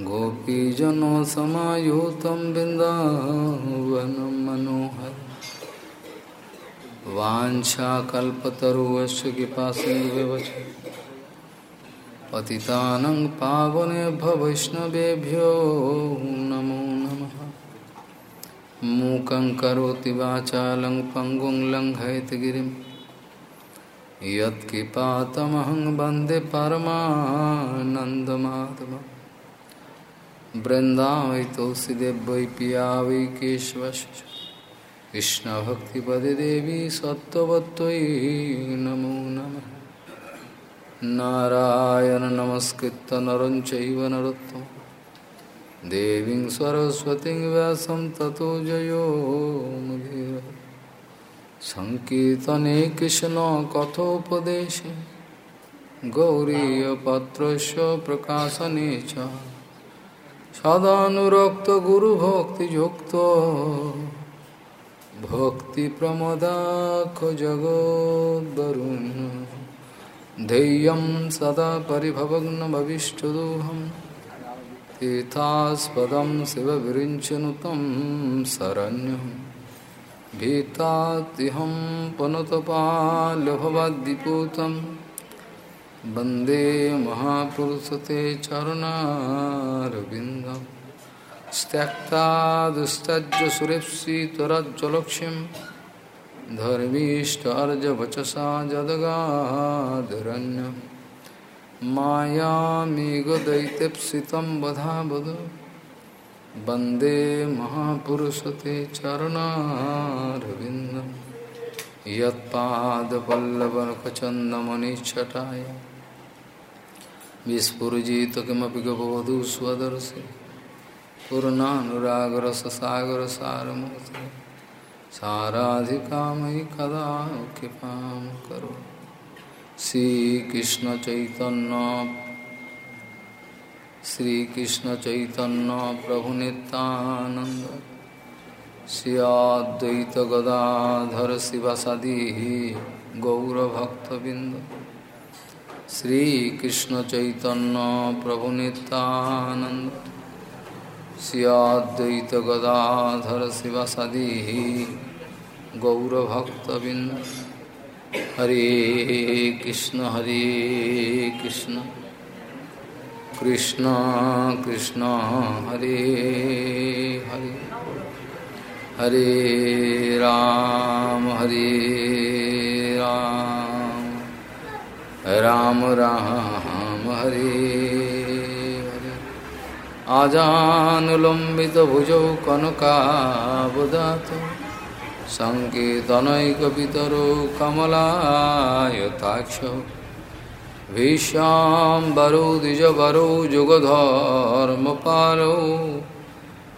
गोपीजनसमायुतं बिन्दावनं मनोहर। वाञ्छाकल्पतरुवस्य कृपासिन्धुव्यवच पतितानं पावनेभ्य वैष्णवेभ्यो नमो नमः। मूकं करोति वाचालं पङ्गुं लङ्घयतगिरिं यत्कृपातमहं वृंदावै तुलसीदेव वै पिया देवी सत्त्ववत्त्वयि नमो नमः। नारायण नमस्कृत्य नरं चैव नरोत्तमं। देवीं सरस्वतीं व्यासं ततो जयो मुदीर सङ्कीर्तने कृष्णकथोपदेशे गौरीयपत्रस्य प्रकाशने च। सदानुरक्तगुरुभोक्तियुक्तो भोक्तिप्रमदाखजगोद्वरुन् धैर्यं सदा परिभवग्नभविष्टदोहं तीर्थास्पदं शिवविरिञ्चनुतं शरण्यं भीतात्यहं पनुतपालभवद्दिपूतम् वंदे महापुरुषते चरणारविन्दं त्यक्ता दुस्तज्य सुरेप्सितरज्ज्वलक्ष्यं धर्मीष्टार्जवचसा जदगाधरण्यं मायामेघदैत्यप्सितं वधा वद वंदे महापुरुषते चरणारविन्दम्। यत्पादपल्लवनखचन्दमनिच्छटाय। विस्फुजित किमपि गपवधू स्वदर्शि। पूर्णानुरागरससागरसारमूर्ति। साराधिकामयि कदा कृपां करो। श्रीकृष्णचैतन्य श्रीकृष्णचैतन्य प्रभुनितानन्द श्रियाद्वैत गदाधर शिवसदी गौरभक्तबिंद श्रीकृष्ण चैतन्य प्रभु नित्यानंद श्रियाद्वैत गदाधर शिवसदी गौरभक्तबिंद हरे कृष्ण हरे कृष्ण। कृष्ण कृष्ण, हरे हरे। हरे राम हरे राम। राम राम हरे आजानुलम्बित भुजौ कनकावदात। सङ्केतनैकपितरो कमलायताक्ष। भीष्याम्बरो द्विजवरो जुगधर्मपालो।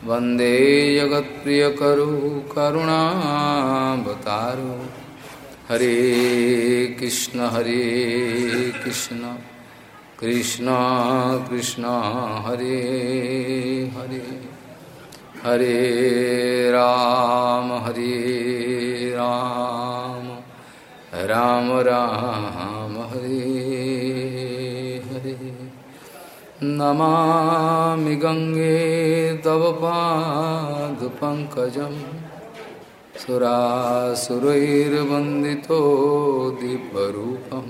वंदे जगत्प्रियकरो करुणावतारो। हरे कृष्ण हरे कृष्ण कृष्ण कृष्ण, हरे हरे। हरे राम हरे राम राम राम, हरे हरे। नमामि गङ्गे तव पादपङ्कजं सुरासुरैर्वन्दितो दिव्यरूपं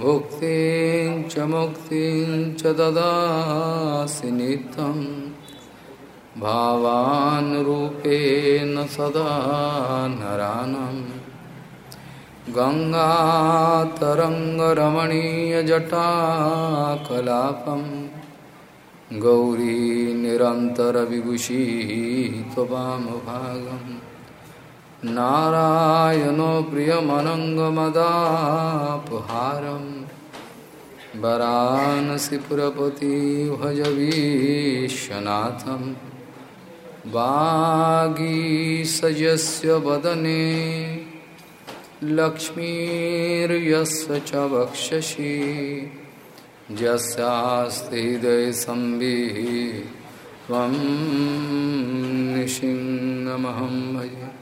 भुक्तिं च मुक्तिं च ददासि नित्यं भावानुरूपेण सदा नरानम्। गङ्गातरङ्गरमणीयजटाकलापं गौरी निरन्तरविभूषी त्वमभागं नारायणो प्रियमनङ्गमदापहारं वरानसिपुरपति भज विश्वनाथं वागीसजस्य वदने लक्ष्मीर्यस्य च वक्षसि। यस्यास्ति हृदयसंविः त्वं निशिङ्गमहं भजे।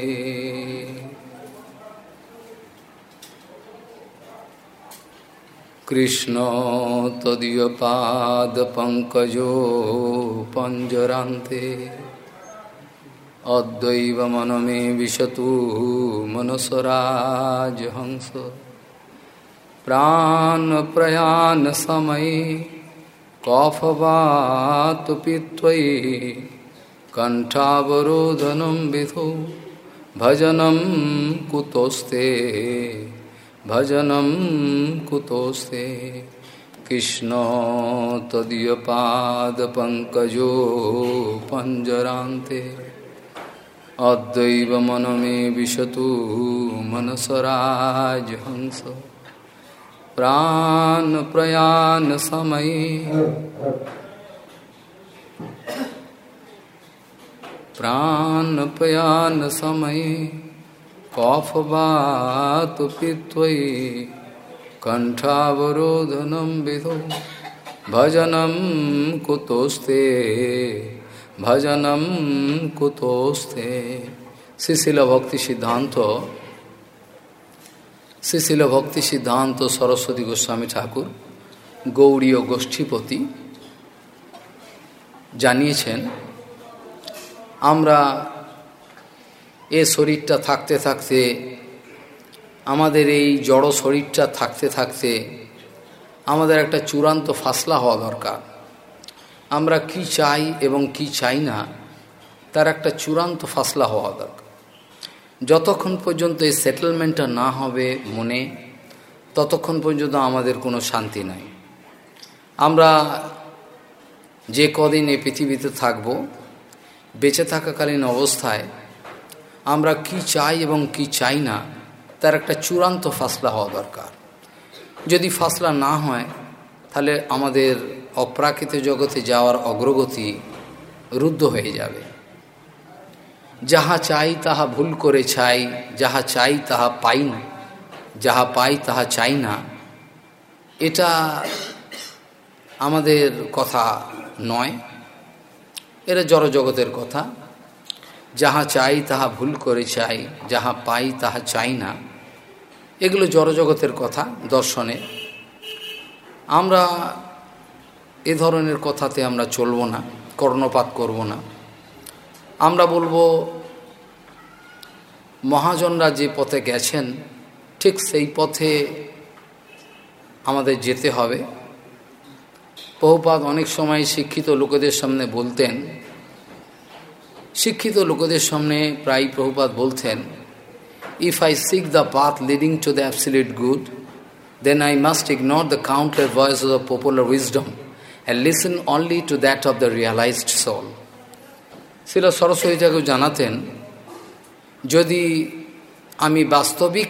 कृष्ण तदीयपादपङ्कजो पञ्जरान्ते अद्वैव मन मे विशतु मनसराजहंस प्राणप्रयाणसमये कफवातुपित्वयि कण्ठावरोधनं विधो भजनं कुतोस्ते। भजनं कुतोस्ते कृष्ण तदीयपादपङ्कजो पञ्जरान्ते अद्वैव मन मे विशतु मनसराजहंस। प्राण प्रयाण समय प्राण प्रयाण समय कफ बात पित्वयि कंठावरोधनम विधो भजनम कुतोस्ते भजनम कुतोस्ते शिशिल भक्ति सिद्धांत শ্রীশিল ভক্তি সিদ্ধান্ত সরস্বতী গোস্বামী ঠাকুর গৌরীয় গোষ্ঠীপতি জানিয়েছেন আমরা এ শরীরটা থাকতে থাকতে, আমাদের এই জড় শরীরটা থাকতে থাকতে আমাদের একটা চূড়ান্ত ফাসলা হওয়া দরকার। আমরা কি চাই এবং কি চাই না, তার একটা চূড়ান্ত ফাসলা হওয়া দরকার। যতক্ষণ পর্যন্ত এই সেটেলমেন্টটা না হবে মনে, ততক্ষণ পর্যন্ত আমাদের কোনো শান্তি নাই। আমরা যে কদিন এই পৃথিবীতে থাকব, বেঁচে থাকাকালীন অবস্থায় আমরা কি চাই এবং কি চাই না, তার একটা চূড়ান্ত ফাসলা হওয়া দরকার। যদি ফাসলা না হয়, তাহলে আমাদের অপ্রাকৃত জগতে যাওয়ার অগ্রগতি রুদ্ধ হয়ে যাবে। যাহা চাই তাহা ভুল করে চাই, যাহা চাই তাহা পাই না, যাহা পাই তাহা চাই না, এটা আমাদের কথা নয়, এটা জড়জগতের কথা। যাহা চাই তাহা ভুল করে চাই, যাহা পাই তাহা চাই না। এগুলো জড়জগতের কথা, দর্শনে। আমরা এ ধরনের কথাতে আমরা চলব না, কর্ণপাত করব না। আমরা বলব, মহাজনরা যে পথে গেছেন, ঠিক সেই পথে আমাদের যেতে হবে। বহুপাত অনেক সময় শিক্ষিত লোকেদের সামনে বলতেন শিক্ষিত লোকেদের সামনে প্রায় প্রভুপাত বলতেন if I seek the path leading to the absolute good then I must ignore the counter voice of the popular wisdom and listen only to that of the realised soul Srila Saraswati Thakur জানাতেন, যদি আমি বাস্তবিক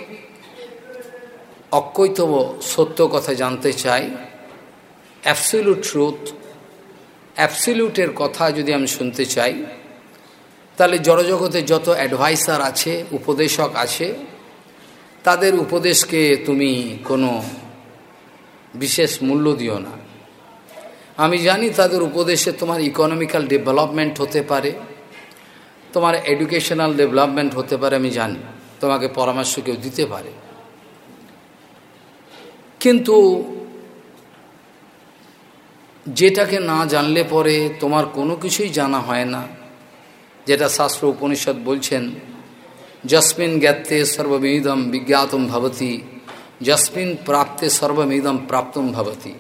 অকৈতব সত্য কথা জানতে চাই absolute truth অ্যাবসিলিউটের কথা যদি আমি শুনতে চাই তাহলে জড়জগতে যত অ্যাডভাইসার আছে, উপদেশক আছে, তাদের উপদেশকে তুমি কোনো বিশেষ মূল্য দিও না। আমি জানি তাদের উপদেশে তোমার ইকোনমিক্যাল ডেভেলপমেন্ট হতে পারে, তোমার এডুকেশনাল ডেভেলপমেন্ট হতে পারে, আমি জানি, তোমাকে পরামর্শ কেউ দিতে পারে। কিন্তু যেটাকে না জানলে পরে তোমার কোনো কিছুই জানা হয় না। যেটা শাস্ত্র উপনিষদ বলছেন, যস্মিন জ্ঞাতে সর্বমিদম বিজ্ঞাতম ভবতি, যস্মিন প্রাপ্তে সর্বমিদম প্রাপ্তম ভবতি।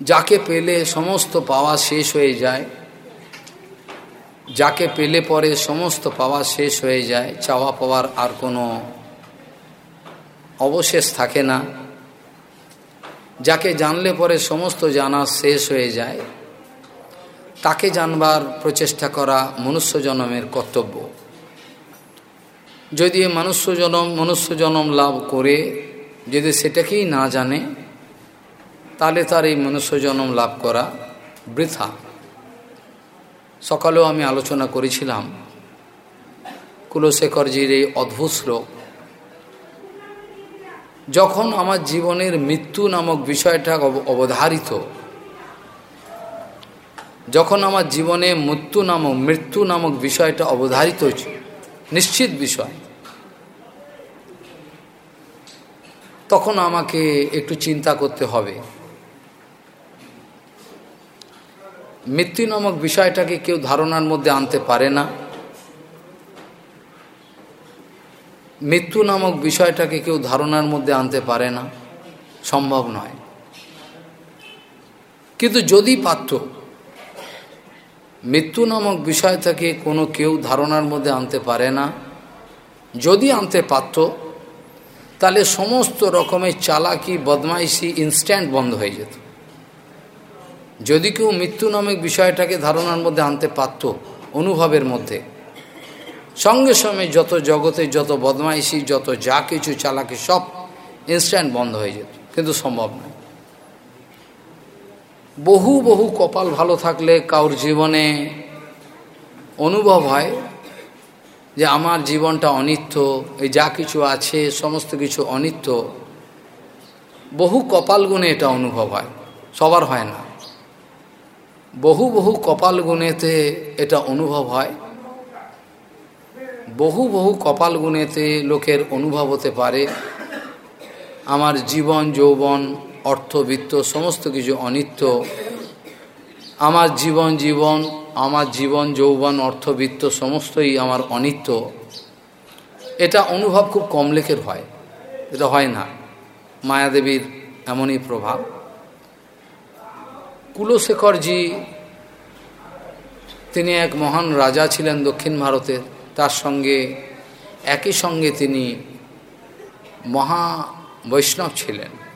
যাকে পেলে সমস্ত পাওয়া শেষ হয়ে যায়, যাকে পেলে পরে সমস্ত পাওয়া শেষ হয়ে যায়, চাওয়া পাওয়ার আর কোনো অবশেষ থাকে না। যাকে জানলে পরে সমস্ত জানা শেষ হয়ে যায় তাকে জানবার প্রচেষ্টা করা মনুষ্য জনমের কর্তব্য। যদি মনুষ্য জনম মনুষ্য জনম লাভ করে, যদি সেটাকেই না জানে, তাহলে তার এই মনুষ্য জনম লাভ করা বৃথা। সকালেও আমি আলোচনা করেছিলাম, কুলশেখরজির এই অদ্ভুত শ্লোক। যখন আমার জীবনের মৃত্যু নামক বিষয়টা অবধারিত যখন আমার জীবনে মৃত্যু নামক মৃত্যু নামক বিষয়টা অবধারিত নিশ্চিত বিষয়, তখন আমাকে একটু চিন্তা করতে হবে। মৃত্যু নামক বিষয়টাকে কেউ ধারণার মধ্যে আনতে পারে না। মৃত্যু নামক বিষয়টাকে কেউ ধারণার মধ্যে আনতে পারে না। সম্ভব নয়। কিন্তু যদি পাত্র মৃত্যু নামক বিষয়টাকে কোনো কেউ ধারণার মধ্যে আনতে পারে না। যদি আনতে পারত, তাহলে সমস্ত রকমের চালাকি, বদমাইশি ইনস্ট্যান্ট বন্ধ হয়ে যেত। যদি কেউ মৃত্যু নামক বিষয়টাকে ধারণার মধ্যে আনতে পারত অনুভবের মধ্যে, সঙ্গে সঙ্গে যত জগতে যত বদমাইশি, যত যা কিছু চালাকি সব ইনস্ট্যান্ট বন্ধ হয়ে যেত। কিন্তু সম্ভব নয়। বহু বহু কপাল ভালো থাকলে কাউর জীবনে অনুভব হয় যে আমার জীবনটা অনিত্য, এই যা কিছু আছে, সমস্ত কিছু অনিত্য, বহু কপাল গুণে এটা অনুভব হয়, সবার হয় না। বহু বহু কপাল গুণেতে এটা অনুভব হয়, বহু বহু কপাল গুণেতে লোকের অনুভব হতে পারে। আমার জীবন, যৌবন অর্থবিত্ত, সমস্ত কিছু অনিত্য। আমার জীবন জীবন, আমার জীবন যৌবন, অর্থবিত্ত, সমস্তই আমার অনিত্য। এটা অনুভব খুব কম লেখের হয়। এটা হয় না। মায়াদেবীর এমনই প্রভাব। কুলশেখরজি তিনি এক মহান রাজা ছিলেন দক্ষিণ ভারতের। তার সঙ্গে, একই সঙ্গে তিনি মহা বৈষ্ণব ছিলেন।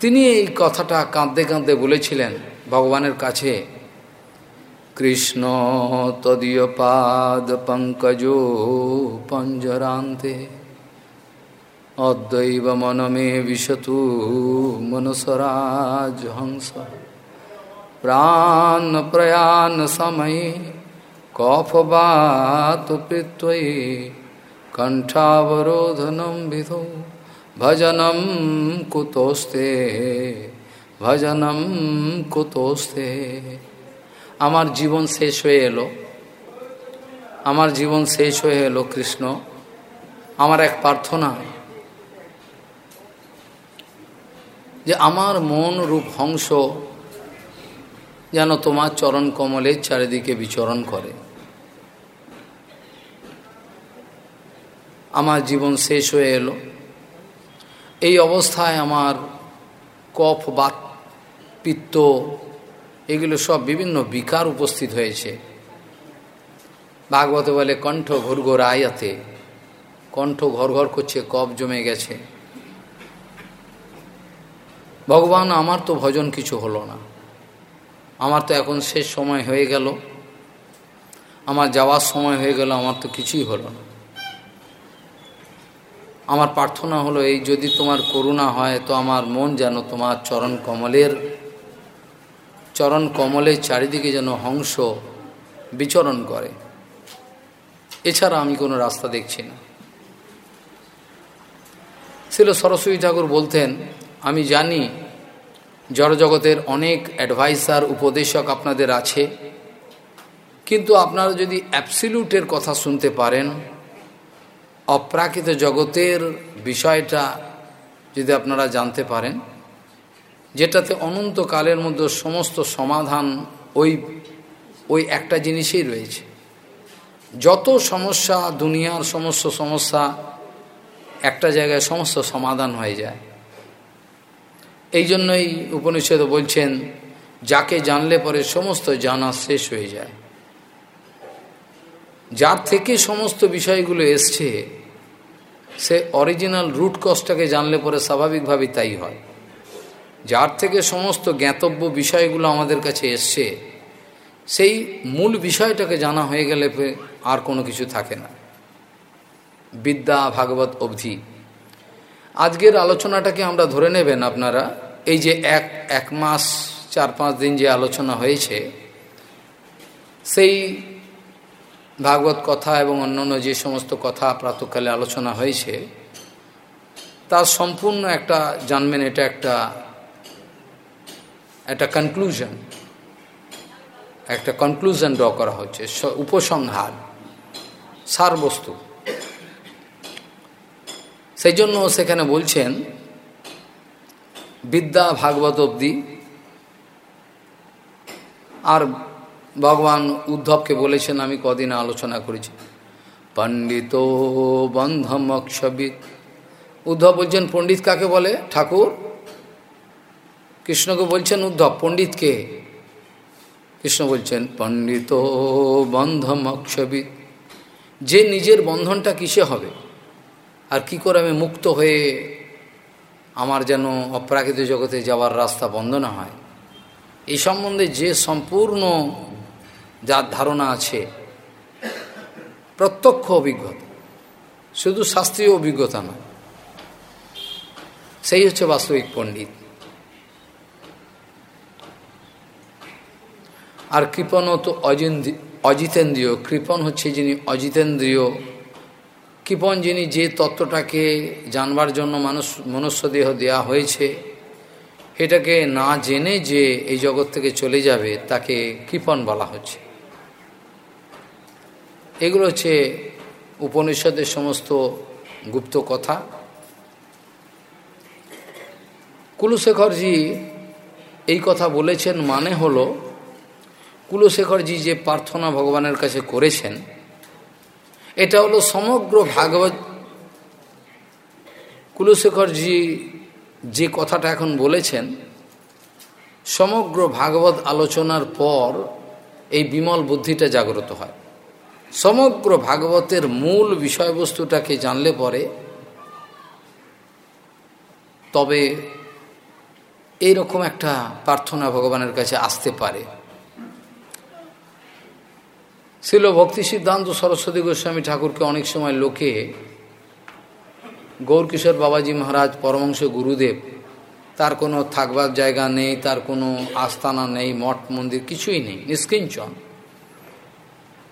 তিনি এই কথাটা কাঁদতে কাঁদতে বলেছিলেন ভগবানের কাছে, কৃষ্ণ তদীয় পাদ পঙ্কজ পঞ্জরান্তে, অদ্বৈব মনমে বিশতু মনসরাজ হংস। প্রাণ প্রয়াণ সময়ে কফবাত পৃথ্বয়ে কণ্ঠাবরোধনম বিধৌ ভজনম কুতোস্তে ভজনম কুতোস্তে। আমার জীবন শেষ হয়ে এলো। আমার জীবন শেষ হয়ে এলো কৃষ্ণ। আমার এক প্রার্থনা, যে আমার মন রূপ হংস যেন তোমার চরণ কমলের চারিদিকে বিচরণ করে। আমার জীবন শেষ হয়ে এলো। এই অবস্থায় আমার কফ, বাত, পিত্ত, এগুলো সব বিভিন্ন বিকার উপস্থিত হয়েছে। ভাগবত বলে, কণ্ঠ ঘোর ঘোর আয়াতে, কণ্ঠ ঘর ঘর করছে, কফ জমে গেছে। ভগবান, আমার তো ভজন কিছু হলো না। আমার তো এখন শেষ সময় হয়ে গেল। আমার যাওয়ার সময় হয়ে গেল, আমার তো কিছুই হলো না। আমার প্রার্থনা হলো, এই যদি তোমার করুণা হয়, তো আমার মন যেন তোমার চরণ কমলের চরণ কমলের চারিদিকে যেন হংস বিচরণ করে। এছাড়া আমি কোনো রাস্তা দেখছি না। ছিল সরস্বতী ঠাকুর বলতেন, আমি জানি জড়জগতের অনেক অ্যাডভাইসার, উপদেশক আপনাদের আছে, কিন্তু আপনারা যদি অ্যাপসিলুটের কথা শুনতে পারেন অপ্রাকৃত জগতের বিষয়টা যদি আপনারা জানতে পারেন, যেটাতে অনন্তকালের মধ্যে সমস্ত সমাধান ওই ওই একটা জিনিসই রয়েছে। যত সমস্যা, দুনিয়ার সমস্ত সমস্যা, একটা জায়গায় সমস্ত সমাধান হয়ে যায়। এই জন্যই উপনিষদ বলছেন, যাকে জানলে পরে সমস্ত জানা শেষ হয়ে যায়। যার থেকে সমস্ত বিষয়গুলো এসছে সে অরিজিনাল রুট কজটাকে জানলে পরে স্বাভাবিকভাবেই তাই হয়। যার থেকে সমস্ত জ্ঞাতব্য বিষয়গুলো আমাদের কাছে এসছে, সেই মূল বিষয়টাকে জানা হয়ে গেলে আর কোনো কিছু থাকে না। বিদ্যা, ভাগবত অবধি। আজকের আলোচনাটাকে আমরা ধরে নেবেন আপনারা, এই যে এক এক মাস, চার, পাঁচ দিন যে আলোচনা হয়েছে, সেই ভাগবত কথা এবং অন্যান্য যে সমস্ত কথা প্রাতকালে আলোচনা হয়েছে, তার সম্পূর্ণ একটা জানবেন, এটা একটা একটা কনক্লুশন একটা কনক্লুশন ড্র করা হচ্ছে উপসংহার, সারবস্তু। সেই জন্য সেখানে বলছেন, বিদ্যা ভাগবত অব্দি আর ভগবান উদ্ধবকে বলেছেন, আমি কদিন আলোচনা করেছি। পণ্ডিত বন্ধমক্ষবিদ উদ্ধব বলছেন, পণ্ডিত কাকে বলে? ঠাকুর। কৃষ্ণকে বলছেন, উদ্ধব পণ্ডিতকে কৃষ্ণ বলছেন, পণ্ডিত বন্ধমক্ষবিদ যে নিজের বন্ধনটা কিসে হবে? আর কি করে আমি মুক্ত হয়ে আমার যেন অপ্রাকৃত জগতে যাওয়ার রাস্তা বন্ধ না হয়? এই সম্বন্ধে যে সম্পূর্ণ যার ধারণা আছে, প্রত্যক্ষ অভিজ্ঞতা, শুধু শাস্ত্রীয় অভিজ্ঞতা নয় সেই হচ্ছে বাস্তবিক পণ্ডিত। আর কৃপণও তো অজিতেন্দ্রীয় কৃপণ হচ্ছে যিনি অজিতেন্দ্রীয় কৃপণ যিনি যে তত্ত্বটাকে জানবার জন্য মানুষ মনুষ্য দেহ দেওয়া হয়েছে এটাকে না জেনে যে এই জগৎ থেকে চলে যাবে, তাকে কৃপণ বলা হচ্ছে। এগুলো হচ্ছে উপনিষদের সমস্ত গুপ্ত কথা। কুলশেখরজি এই কথা বলেছেন মানে হল, কুলশেখরজি যে প্রার্থনা ভগবানের কাছে করেছেন, এটা হলো সমগ্র ভাগবত। কুলশেখরজি যে কথাটা এখন বলেছেন, সমগ্র ভাগবত আলোচনার পর এই বিমল বুদ্ধিটা জাগ্রত হয়। সমগ্র ভাগবতের মূল বিষয়বস্তুটাকে জানলে পরে তবে এইরকম একটা প্রার্থনা ভগবানের কাছে আসতে পারে। ছিল ভক্তি সিদ্ধান্ত সরস্বতী গোস্বামী ঠাকুরকে অনেক সময় লোকে গৌরকিশোর বাবাজি মহারাজ পরমংশ গুরুদেব, তার কোনো থাকবার জায়গা নেই, তার কোনো আস্থানা নেই, মঠ মন্দির কিছুই নেই, নিষ্কিঞ্চন।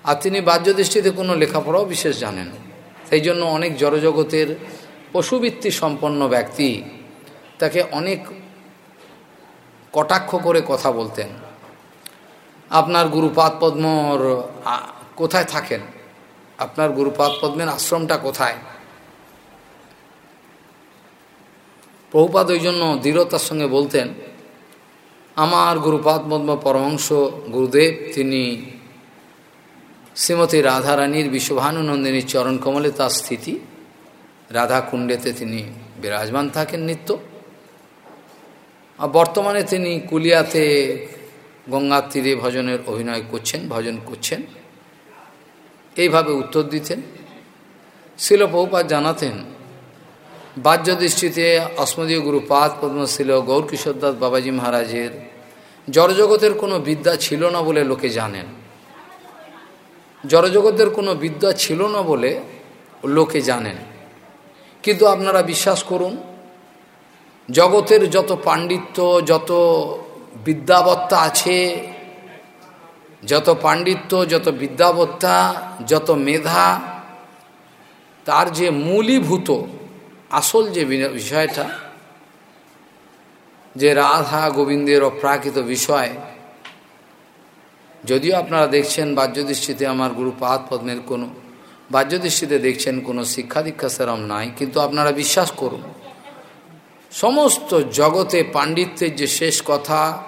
আর তিনি বাহ্য দৃষ্টিতে কোনো লেখাপড়াও বিশেষ জানেন। সেই জন্য অনেক জড়জগতের পশুবৃত্তি সম্পন্ন ব্যক্তি তাকে অনেক কটাক্ষ করে কথা বলতেন। আপনার গুরুপাদ পদ্মর কোথায় থাকেন? আপনার গুরুপাদ পদ্মের আশ্রমটা কোথায়? প্রভুপাদ ওই জন্য দৃঢ়তার সঙ্গে বলতেন, আমার গুরুপাদ পদ্ম পরমংশ গুরুদেব, তিনি শ্রীমতী রাধারানীর বিশ্বভানুনন্দিনীর চরণ কমলে তার স্থিতি। রাধা কুণ্ডেতে তিনি বিরাজমান থাকেন নিত্য। আর বর্তমানে তিনি কুলিয়াতে গঙ্গার তীরে ভজনের অভিনয় করছেন, ভজন করছেন। এইভাবে উত্তর দিতেন। শিল বহুপাত জানাতেন, বাহ্য দৃষ্টিতে অস্মদীয় গুরুপাদ পদ্মশীল গৌরকিশোরদাস বাবাজি মহারাজের জড়জগতের কোনো বিদ্যা ছিল না বলে লোকে জানেন। জড়জগতের কোনো বিদ্যা ছিল না বলে লোকে জানেন। কিন্তু আপনারা বিশ্বাস করুন, জগতের যত পাণ্ডিত্য, যত বিদ্যাবত্তা আছে, যত পাণ্ডিত্য, যত বিদ্যাবত্তা, যত মেধা, তার যে মূলীভূত, আসল যে বিষয়টা, যে রাধা গোবিন্দের অপ্রাকৃত বিষয় যদিও আপনারা দেখছেন বাহ্যদৃষ্টিতে আমার গুরু পাদ পদ্মের কোনো, বাহ্যদৃষ্টিতে দেখছেন কোনো শিক্ষা দীক্ষা সেরম নাই, কিন্তু আপনারা বিশ্বাস করুন, সমস্ত জগতে পাণ্ডিত্যের যে শেষ কথা,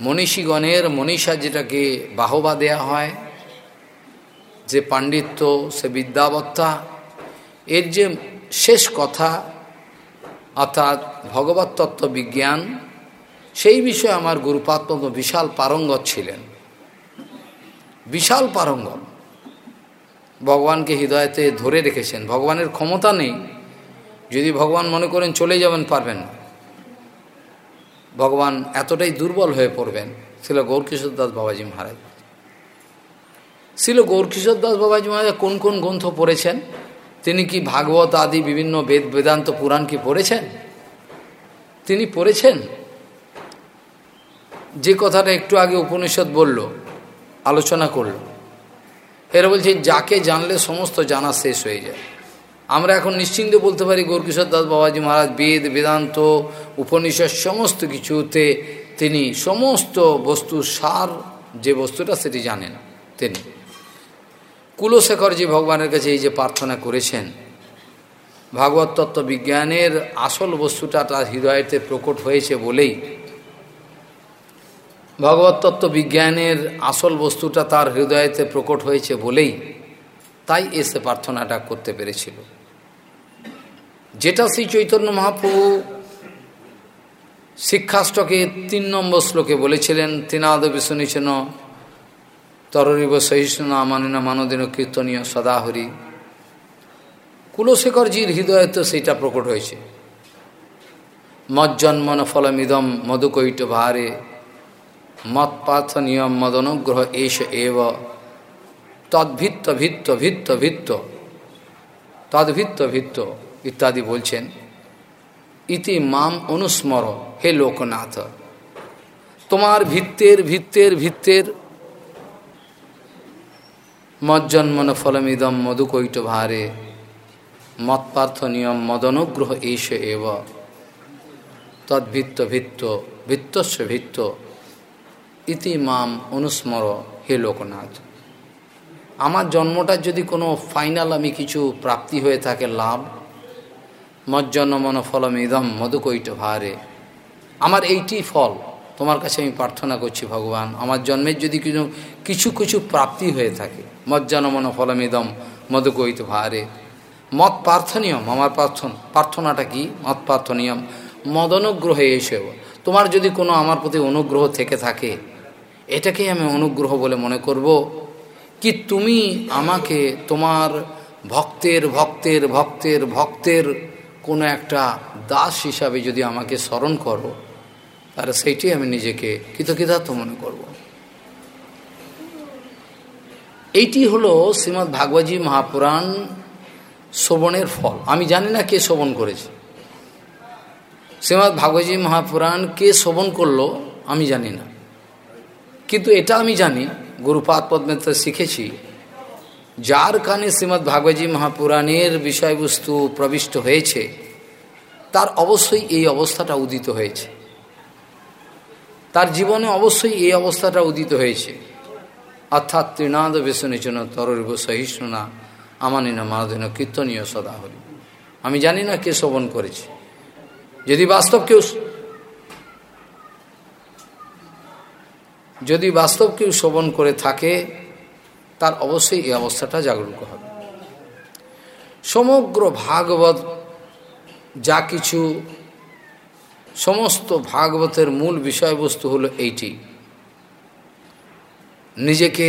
মনীষীগণের মনীষা যেটাকে বাহবা দেয়া হয়, যে পাণ্ডিত্য, সে বিদ্যাবত্তা, এর যে শেষ কথা, অর্থাৎ ভগবত তত্ত্ব বিজ্ঞান সেই বিষয়ে আমার গুরুপাত্ম বিশাল পারঙ্গত ছিলেন। বিশাল পারঙ্গত। ভগবানকে হৃদয়তে ধরে রেখেছেন। ভগবানের ক্ষমতা নেই। যদি ভগবান মনে করেন চলে যাবেন, পারবেন না। ভগবান এতটাই দুর্বল হয়ে পড়বেন, ছিল গৌরকিশোর দাস বাবাজি মহারাজ। ছিল গৌরকিশোর দাস বাবাজি মহারাজ, কোন কোন গ্রন্থ পড়েছেন? তিনি কি ভাগবত আদি বিভিন্ন বেদ বেদান্ত পুরাণ কি পড়েছেন? তিনি পড়েছেন? যে কথাটা একটু আগে উপনিষদ বলল, আলোচনা করল। এরা বলছে, যাকে জানলে সমস্ত জানা শেষ হয়ে যায়। আমরা এখন নিশ্চিন্তে বলতে পারি, গৌরকিশোর দাস বাবাজি মহারাজ বেদ, বেদান্ত, উপনিষদ সমস্ত কিছুতে তিনি সমস্ত বস্তুর সার, যে বস্তুটা সেটি জানেন তিনি। কুলশেখরজি ভগবানের কাছে এই যে প্রার্থনা করেছেন, ভাগবত তত্ত্ব বিজ্ঞানের আসল বস্তুটা তার হৃদয়তে প্রকট হয়েছে বলেই ভগবত তত্ত্ব বিজ্ঞানের আসল বস্তুটা তার হৃদয়তে প্রকট হয়েছে বলেই তাই এসে প্রার্থনাটা করতে পেরেছিল। যেটা শ্রী চৈতন্য মহাপ্রভু শিক্ষাষ্টকে তিন নম্বর শ্লোকে বলেছিলেন, তিনাদ বিষ্ণুচন তরিব সহিষ্ণু আমানিনা মানদিন কীর্তনীয় সদাহরি। কুলশেখরজির হৃদয়ে তো সেইটা প্রকট হয়েছে। মজ্জন্মন ফলমিদম মধুকৈট ভারে মৎপাথ নিয়ম মদনুগ্রহ এস এব। তদ্ভিত্ত ভিত্ত ভিত্ত ভিত্ত তদ্ভিত্ত ভিত্ত ইত্যাদি বলছেন, ইতি মাম অনুস্মর, হে লোকনাথ, তোমার ভিত্তের ভিত্তের ভিত্তের মজ্জন্মন ফলমিদম মধুকৈট ভারে মৎপার্থ নিয়ম মদনুগ্রহ এইস এব। তদ্ভিত্ত ভিত্ত ভিত্তস্য ভিত্ত ইতি মাম অনুস্মর, হে লোকনাথ। আমার জন্মটার যদি কোনো ফাইনাল আমি কিছু প্রাপ্তি হয়ে থাকে লাভ মজ্জন্মন ফলম ইদম মধুকৈট ভারে। আমার এইটি ফল, তোমার কাছে আমি প্রার্থনা করছি ভগবান, আমার জন্মের যদি কিছু কিছু কিছু প্রাপ্তি হয়ে থাকে মজ্জন্মন ফলম ইদম মধুকৈত ভারে। মত প্রার্থনীয়ম, আমার প্রার্থনা, প্রার্থনাটা কি? মত প্রার্থনীয়ম, মদনুগ্রহে এসেও। তোমার যদি কোনো আমার প্রতি অনুগ্রহ থেকে থাকে এটাকেই আমি অনুগ্রহ বলে মনে করব কি তুমি আমাকে তোমার ভক্তের ভক্তের ভক্তের ভক্তের কোনো একটা দাস হিসাবে যদি আমাকে স্মরণ করো, তাহলে সেইটি আমি নিজেকে কৃতকৃতার্থ মনে করব। এইটি হলো শ্রীমৎ ভাগবতী মহাপুরাণ শ্রবণের ফল। আমি জানি না কে শ্রবণ করেছে। শ্রীমৎ ভাগবতী মহাপুরাণ কে শ্রবণ করল, আমি জানি না। কিন্তু এটা আমি জানি গুরুপাদ পদ্মেতে শিখেছি, যার কানে শ্রীমৎ ভাগবতী মহাপুরাণের বিষয়বস্তু প্রবিষ্ট হয়েছে, তার অবশ্যই এই অবস্থাটা উদিত হয়েছে। তার জীবনে অবশ্যই এই অবস্থাটা উদিত হয়েছে। অর্থাৎ তৃণাদ বেসনের জন্য তররিব সহিষ্ণুনা আমানিনা মানধীন কীর্তনীয় সদাহরি। আমি জানি না কে শ্রবণ করেছে। যদি বাস্তব কেউ যদি বাস্তব কেউ শ্রবণ করে থাকে, তার অবশ্যই এই অবস্থাটা জাগরুক হবে। সমগ্র ভাগবত যা কিছু, সমস্ত ভাগবতের মূল বিষয়বস্তু হলো এইটি। নিজেকে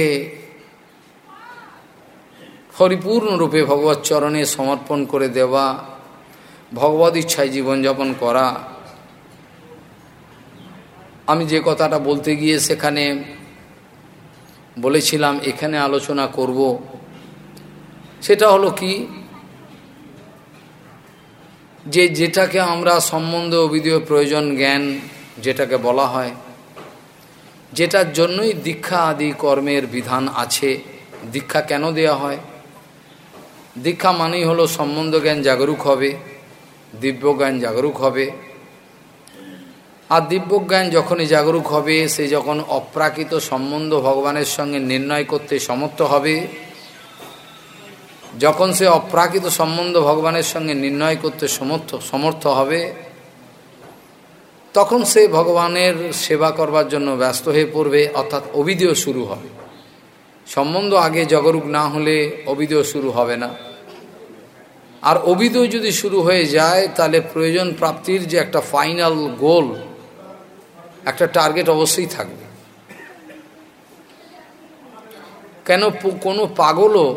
পরিপূর্ণরূপে ভগবত চরণে সমর্পণ করে দেওয়া, ভগবত ইচ্ছায় জীবনযাপন করা আমি যে কথাটা বলতে গিয়ে সেখানে বলেছিলাম, এখানে আলোচনা করব। সেটা হলো কি? যে যেটাকে আমরা সম্বন্ধ অভিধীয় প্রয়োজন জ্ঞান যেটাকে বলা হয়, যেটার জন্যই দীক্ষা আদি কর্মের বিধান আছে। দীক্ষা কেন দেয়া হয়? দীক্ষা মানেই হলো সম্বন্ধ জ্ঞান জাগরুক হবে, দিব্য জ্ঞান জাগরুক হবে। আর দিব্যজ্ঞান যখনই জাগরুক হবে, সে যখন অপ্রাকৃত সম্বন্ধ ভগবানের সঙ্গে নির্ণয় করতে সমর্থ হবে, যখন সে অপ্রাকৃত সম্বন্ধ ভগবানের সঙ্গে নির্ণয় করতে সমর্থ সমর্থ হবে, তখন সে ভগবানের সেবা করবার জন্য ব্যস্ত হয়ে পড়বে, অর্থাৎ অবিদেয় শুরু হবে। সম্বন্ধ আগে জগরুক না হলে অবিদেয় শুরু হবে না। আর অবিদেয় যদি শুরু হয়ে যায়, তাহলে প্রয়োজন প্রাপ্তির যে একটা ফাইনাল গোল একটা টার্গেট অবশ্যই থাকবে। কেন কোনো পাগলও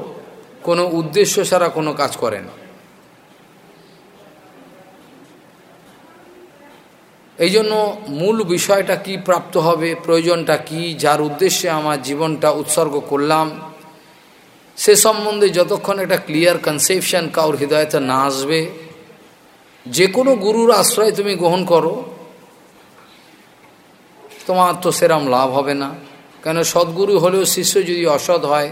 কোনো উদ্দেশ্য ছাড়া কোনো কাজ করে না। এই জন্য মূল বিষয়টা কি প্রাপ্ত হবে, প্রয়োজনটা কি, যার উদ্দেশ্যে আমার জীবনটা উৎসর্গ করলাম, সে সম্বন্ধে যতক্ষণ একটা ক্লিয়ার কনসেপশন কাউর হৃদয়তে না আসবে, যে কোনো গুরুর আশ্রয় তুমি গ্রহণ করো তোমার তো সেরাম লাভ হবে না। কেন সদ্গুরু হলেও শিষ্য যদি অসৎ হয়,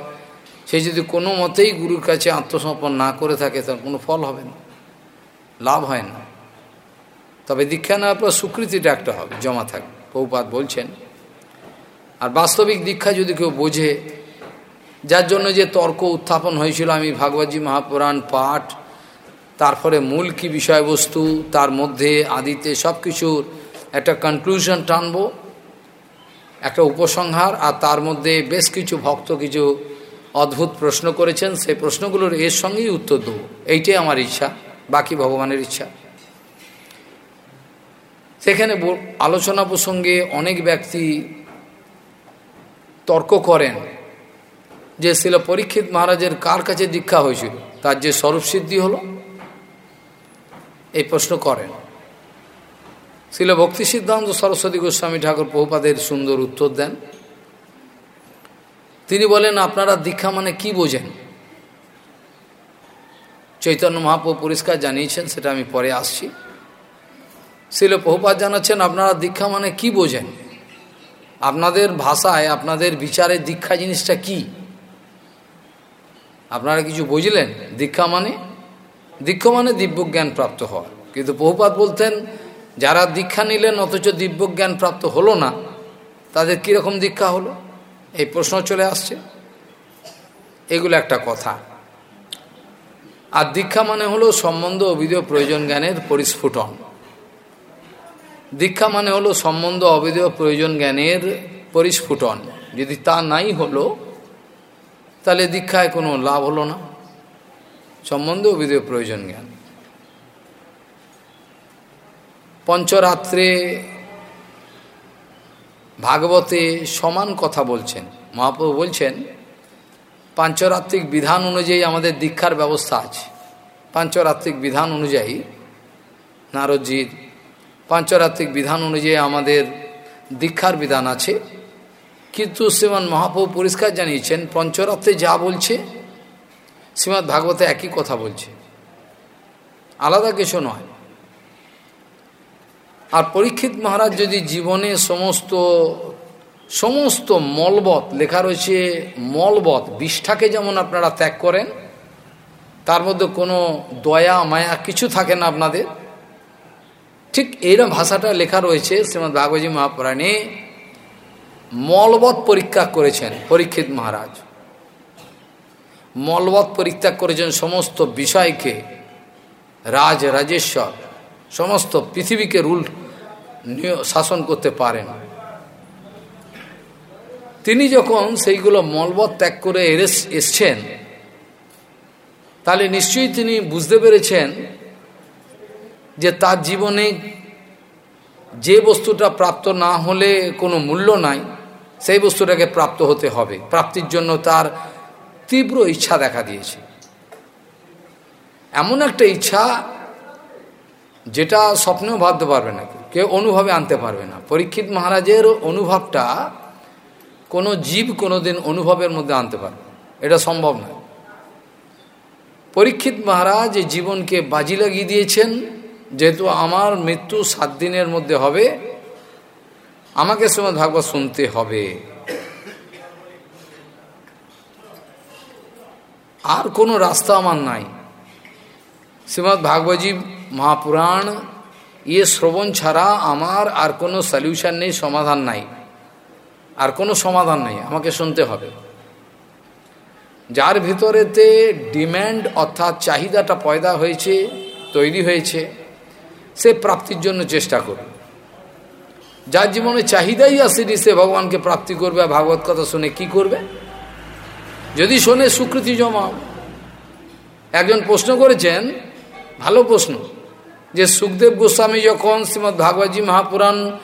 সে যদি কোনো মতেই গুরুর কাছে আত্মসমর্পণ না করে থাকে, তার কোনো ফল হবে না, লাভ হয় না। তবে দীক্ষা নেওয়ার পর স্বীকৃতিটা একটা হবে, জমা থাকবে বহুপাত বলছেন, আর বাস্তবিক দীক্ষা যদি কেউ বোঝে, যার জন্য যে তর্ক উত্থাপন হয়েছিল, আমি ভাগবতী মহাপুরাণ পাঠ তারপরে মূল কি বিষয়বস্তু, তার মধ্যে আদিতে সব কিছুর একটা কনক্লুশন টানব একটা উপসংহার, আর তার মধ্যে বেশ কিছু ভক্ত কিছু অদ্ভুত প্রশ্ন করেছেন। সেই প্রশ্নগুলোর এর সঙ্গেই উত্তর দেবো। এইটাই আমার ইচ্ছা, বাকি ভগবানের ইচ্ছা। সেখানে আলোচনা প্রসঙ্গে অনেক ব্যক্তি তর্ক করেন যে, শিল পরীক্ষিত মহারাজের কার কাছে দীক্ষা হয়েছিল? তার যে স্বরূপ সিদ্ধি হলো? এই প্রশ্ন করেন। শিল ভক্তি সিদ্ধান্ত সরস্বতী গোস্বামী ঠাকুর বহুপাদের সুন্দর উত্তর দেন। তিনি বলেন, আপনারা দীক্ষা মানে কি বোঝেন? চৈতন্য মহাপ্রভু পরিষ্কার জানিয়েছেন, সেটা আমি পরে আসছি। শিল বহুপাত জানাচ্ছেন, আপনারা দীক্ষা মানে কি বোঝেন? আপনাদের ভাষায়, আপনাদের বিচারে দীক্ষা জিনিসটা কি? আপনারা কিছু বুঝলেন? দীক্ষা মানে? দীক্ষা মানে দিব্যজ্ঞান প্রাপ্ত হওয়া। কিন্তু বহুপাত বলতেন যারা দীক্ষা নিলেন, অথচ দিব্যজ্ঞান প্রাপ্ত হলো না, তাদের কীরকম দীক্ষা হলো? এই প্রশ্ন চলে আসছে। এগুলো একটা কথা। আর দীক্ষা মানে হলো সম্বন্ধ অভিধ প্রয়োজন জ্ঞানের পরিস্ফুটন। দীক্ষা মানে হলো সম্বন্ধ অবৈধ প্রয়োজন জ্ঞানের পরিস্ফুটন। যদি তা নাই হলো, তাহলে দীক্ষায় কোনো লাভ হলো না। সম্বন্ধ অবৈধ প্রয়োজন জ্ঞান। পঞ্চরাত্রে ভাগবতে সমান কথা বলছেন। মহাপ্রভু বলছেন, পাঞ্চরাত্রিক বিধান অনুযায়ী আমাদের দীক্ষার ব্যবস্থা আছে। পাঞ্চরাত্রিক বিধান অনুযায়ী, নারদজির পাঞ্চরাত্রিক বিধান অনুযায়ী আমাদের দীক্ষার বিধান আছে। কিন্তু শ্রীমান মহাপ্রভু পরিষ্কার জানিয়েছেন, পঞ্চরাত্রে যা বলছে শ্রীমৎ ভাগবতে একই কথা বলছে। আলাদা কিছু নয়। আর পরীক্ষিত মহারাজ যদি জীবনে সমস্ত সমস্ত মলবত লেখা রয়েছে মলবত বিষ্ঠাকে যেমন আপনারা ত্যাগ করেন, তার মধ্যে কোনো দয়া, মায়া কিছু থাকে না আপনাদের। ঠিক এইরকম ভাষাটা লেখা রয়েছে শ্রীমৎ ভাগবতী মহাপুরাণে, মলবৎ পরীক্ষা করেছেন পরীক্ষিত মহারাজ। মলবৎ পরীক্ষা করেছেন সমস্ত বিষয়কে, রাজ, রাজেশ্বর। সমস্ত পৃথিবীকে রুল শাসন করতে পারেন। তিনি যখন সেইগুলো মলবৎ ত্যাগ করে এসছেন, তাহলে নিশ্চয়ই তিনি বুঝতে পেরেছেন যে তার জীবনে যে বস্তুটা প্রাপ্ত না হলে কোনো মূল্য নাই, সেই বস্তুটাকে প্রাপ্ত হতে হবে। প্রাপ্তির জন্য তার তীব্র ইচ্ছা দেখা দিয়েছে। এমন একটা ইচ্ছা যেটা স্বপ্নেও ভাবতে পারবে না কেউ। অনুভবে আনতে পারবে না। পরীক্ষিত মহারাজের অনুভবটা কোনো জীব কোনোদিন অনুভবের মধ্যে আনতে পারবে এটা সম্ভব নয়। পরীক্ষিত মহারাজ জীবনকে বাজি লাগিয়ে দিয়েছেন, যেহেতু আমার মৃত্যু সাত দিনের মধ্যে হবে, আমাকে শ্রীমদ ভাগবত শুনতে হবে। আর কোনো রাস্তা আমার নাই। শ্রীমৎ ভাগবতী মহাপুরাণ ইয়ে শ্রবণ ছাড়া আমার আর কোনো সলিউশন নেই, সমাধান নাই। আর কোনো সমাধান নেই, আমাকে শুনতে হবে। যার ভিতরেতে ডিম্যান্ড অর্থাৎ চাহিদাটা পয়দা হয়েছে, তৈরি হয়েছে, সে প্রাপ্তির জন্য চেষ্টা করবে। যার জীবনে চাহিদাই আসেনি, সে ভগবানকে প্রাপ্তি করবে ভাগবত কথা শুনে কি করবে? যদি শোনে স্বীকৃতি জমাও একজন প্রশ্ন করেছেন, ভালো প্রশ্ন। যে সুখদেব গোস্বামী যখন শ্রীমৎ ভাগবতী মহাপুরাণ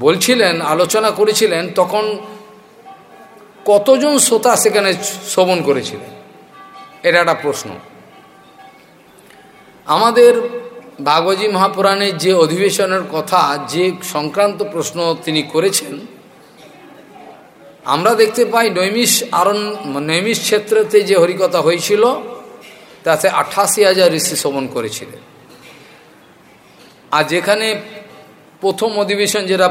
বলছিলেন, আলোচনা করেছিলেন, তখন কতজন শ্রোতা সেখানে শ্রবণ করেছিলেন? এটা একটা প্রশ্ন। আমাদের ভাগবতী মহাপুরাণের যে অধিবেশনের কথা, যে সংক্রান্ত প্রশ্ন তিনি করেছেন, আমরা দেখতে পাই নৈমিষ আরণ, নৈমিষ ক্ষেত্রেতে যে হরিকথা হয়েছিল, তাতে আঠাশি হাজার ঋষি শ্রবণ করেছিলেন। আর যেখানে প্রথম অধিবেশন যেটা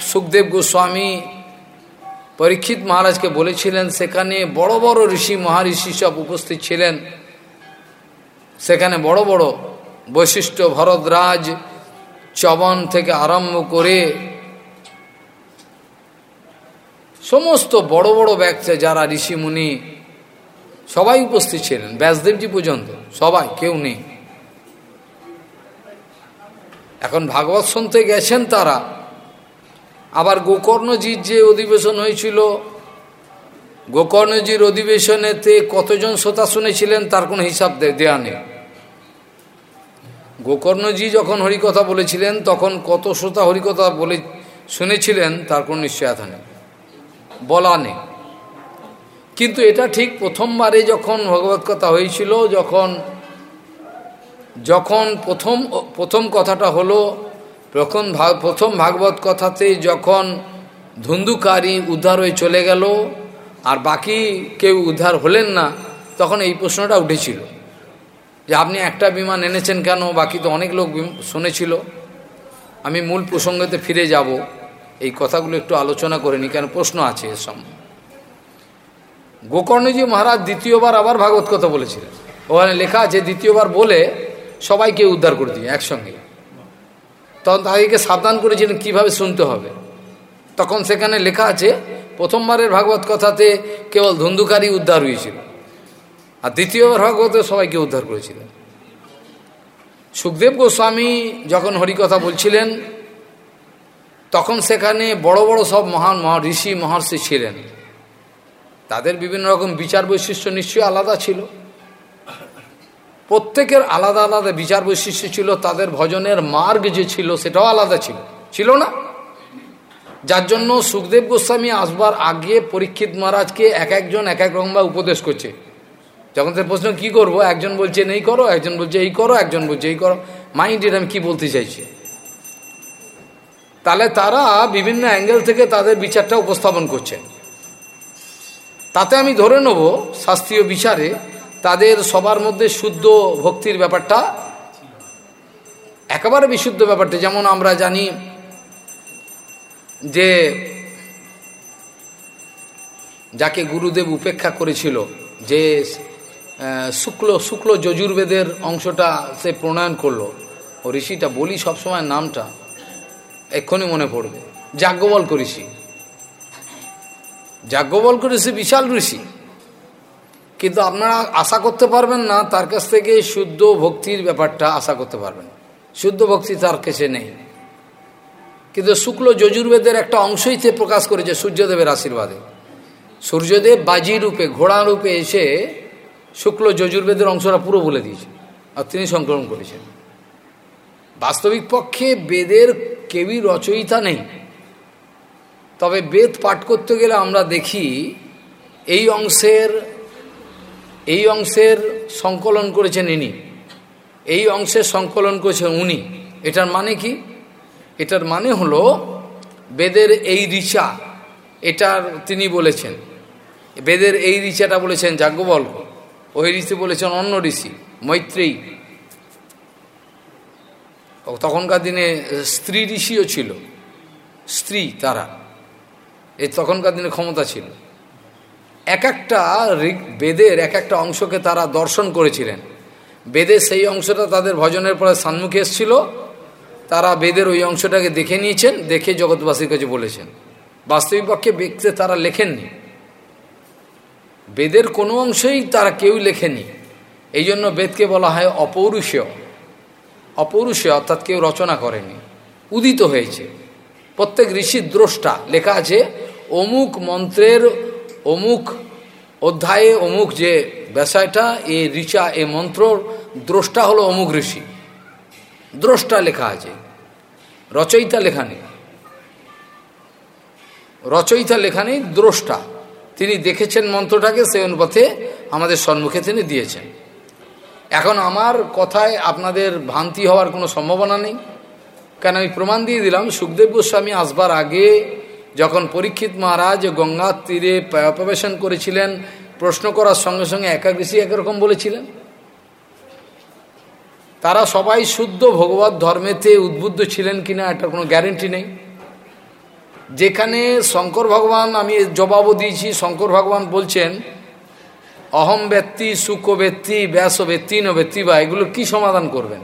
সুখদেব গোস্বামী পরীক্ষিত মহারাজকে বলেছিলেন, সেখানে বড় বড় ঋষি মহারিষি সব উপস্থিত ছিলেন। সেখানে বড় বড় বৈশিষ্ট্য ভরতরাজ চবন থেকে আরম্ভ করে সমস্ত বড় বড় ব্যক্তি যারা ঋষিমুনি সবাই উপস্থিত ছিলেন, ব্যাসদেবজি পর্যন্ত সবাই, কেউ নেই। এখন ভাগবত শুনতে গেছেন তারা। আবার গোকর্ণজির যে অধিবেশন হয়েছিল, গোকর্ণজির অধিবেশনেতে কতজন শ্রোতা শুনেছিলেন তার কোনো হিসাব দেয়া নেই। গোকর্ণজি যখন হরিকথা বলেছিলেন, তখন কত শ্রোতা হরিকথা বলে শুনেছিলেন তার কোনো নিশ্চয়তা নেই। বলা নেই। কিন্তু এটা ঠিক প্রথমবারে যখন ভগবত কথা হয়েছিল, যখন যখন প্রথম প্রথম কথাটা হলো, প্রথম প্রথম ভাগবত কথাতে যখন ধুন্দুকারী উদ্ধার হয়ে চলে গেল, আর বাকি কেউ উদ্ধার হলেন না, তখন এই প্রশ্নটা উঠেছিল। যে আপনি একটা বিমান এনেছেন কেন? বাকি তো অনেক লোক শুনেছিল। আমি মূল প্রসঙ্গতে ফিরে যাব। এই কথাগুলো একটু আলোচনা করে নি কেন প্রশ্ন আছে এর সঙ্গে গোকর্ণজি মহারাজ দ্বিতীয়বার আবার ভাগবত কথা বলেছিলেন। ওখানে লেখা আছে, দ্বিতীয়বার বলে সবাইকে উদ্ধার করে দিয়ে একসঙ্গে। তখন তাদেরকে সাবধান করেছিলেন কীভাবে শুনতে হবে। তখন সেখানে লেখা আছে, প্রথমবারের ভাগবত কথাতে কেবল ধন্দুকারী উদ্ধার হয়েছিল, আর দ্বিতীয়বার ভাগবতে সবাইকে উদ্ধার করেছিলেন সুখদেব গোস্বামী যখন হরিকথা বলছিলেন, তখন সেখানে বড় বড় সব মহান মহা ঋষি মহর্ষি ছিলেন। তাদের বিভিন্ন রকম বিচার বৈশিষ্ট্য নিশ্চয়ই আলাদা ছিল। প্রত্যেকের আলাদা আলাদা বিচার বৈশিষ্ট্য ছিল, তাদের ভজনের মার্গ যে ছিল সেটাও আলাদা ছিল। ছিল না? যার জন্য সুখদেব গোস্বামী আসবার আগে পরীক্ষিত মহারাজকে এক একজন এক এক রকমভাবে উপদেশ করছে। যখন সে প্রশ্ন, কি করব? একজন বলছে এই করো। একজন বলছে, এই করো। একজন বলছে, এই করো। মাইন্ডেড আমি কি বলতে চাইছি? তাহলে তারা বিভিন্ন অ্যাঙ্গেল থেকে তাদের বিচারটা উপস্থাপন করছে। তাতে আমি ধরে নেব, শাস্ত্রীয় বিচারে তাদের সবার মধ্যে শুদ্ধ ভক্তির ব্যাপারটা একেবারে বিশুদ্ধ ব্যাপারটা, যেমন আমরা জানি যে যাকে গুরুদেব উপেক্ষা করেছিল যে শুক্ল শুক্ল যজুর্বেদের অংশটা সে প্রণয়ন করল। ও ঋষিটা বলি সবসময় নামটা এক্ষুনি মনে পড়বে। যাজ্ঞবল ঋষি যাজ্ঞবল ঋষি বিশাল ঋষি। কিন্তু আপনারা আশা করতে পারবেন না, তার কাছ থেকে শুদ্ধ ভক্তির ব্যাপারটা আশা করতে পারবেন। শুদ্ধ ভক্তি তার কাছে নেই। কিন্তু শুক্ল যজুর্বেদের একটা অংশই তে প্রকাশ করেছে সূর্যদেবের আশীর্বাদে। সূর্যদেব বাজি রূপে, ঘোড়া রূপে এসে শুক্ল যজুর্বেদের অংশটা পুরো বলে দিয়েছে আর তিনি সংকলন করেছেন। বাস্তবিক পক্ষে বেদের কেউই রচয়িতা নেই। তবে বেদ পাঠ করতে গেলে আমরা দেখি, এই অংশের এই অংশের সংকলন করেছেন ইনি। এই অংশের সংকলন করেছেন উনি। এটার মানে কি? এটার মানে হলো বেদের এই ঋচা, এটার তিনি বলেছেন। বেদের এই ঋচাটা বলেছেন যাজ্ঞবল্ক, ওই ঋষি বলেছেন অন্য ঋষি মৈত্রেয়ী। তখনকার দিনে স্ত্রী ঋষিও ছিল, স্ত্রী তারা এই তখনকার দিনে ক্ষমতা ছিল। এক একটা বেদের এক একটা অংশকে তারা দর্শন করেছিলেন। বেদের সেই অংশটা তাদের ভজনের পরে সান্মুখে এসেছিল। তারা বেদের ওই অংশটাকে দেখে নিয়েছেন, দেখে জগৎবাসীর কাছে বলেছেন। বাস্তবিক পক্ষে ব্যক্তি তারা লেখেননি। বেদের কোনো অংশই তারা কেউ লেখেনি এই জন্য বেদকে বলা হয় অপৌরুষীয়। অপৌরুষীয় অর্থাৎ কেউ রচনা করেনি উদিত হয়েছে। প্রত্যেক ঋষির দ্রষ্টা। লেখা আছে, অমুক মন্ত্রের অমুক অধ্যায়ে অমুক যে বিষয়টা এ ঋচা, এ মন্ত্র, দ্রষ্টা হলো অমুক ঋষি। দ্রষ্টা লেখা আছে, রচয়িতা লেখা নেই। রচয়িতা লেখা নেই, দ্রষ্টা। তিনি দেখেছেন মন্ত্রটাকে, সেই অনুপাতে আমাদের সম্মুখে তিনি দিয়েছেন। এখন আমার কথায় আপনাদের ভ্রান্তি হওয়ার কোনো সম্ভাবনা নেই। কেন আমি প্রমাণ দিয়ে দিলাম, সুখদেব গোস্বামী আসবার আগে যখন পরীক্ষিত মহারাজ গঙ্গার তীরে প্রবেশন করেছিলেন, প্রশ্ন করার সঙ্গে সঙ্গে একাগ্রসি একরকম বলেছিলেন। তারা সবাই শুদ্ধ ভগবত ধর্মেতে উদ্বুদ্ধ ছিলেন কিনা এটা কোনো গ্যারেন্টি নেই। যেখানে শঙ্কর ভগবান, আমি জবাবও দিয়েছি, শঙ্কর ভগবান বলছেন, অহম ব্যক্তি, সুখ ব্যক্তি, ব্যাস ব্যক্তি, ন ব্যক্তি বা এগুলো কি সমাধান করবেন?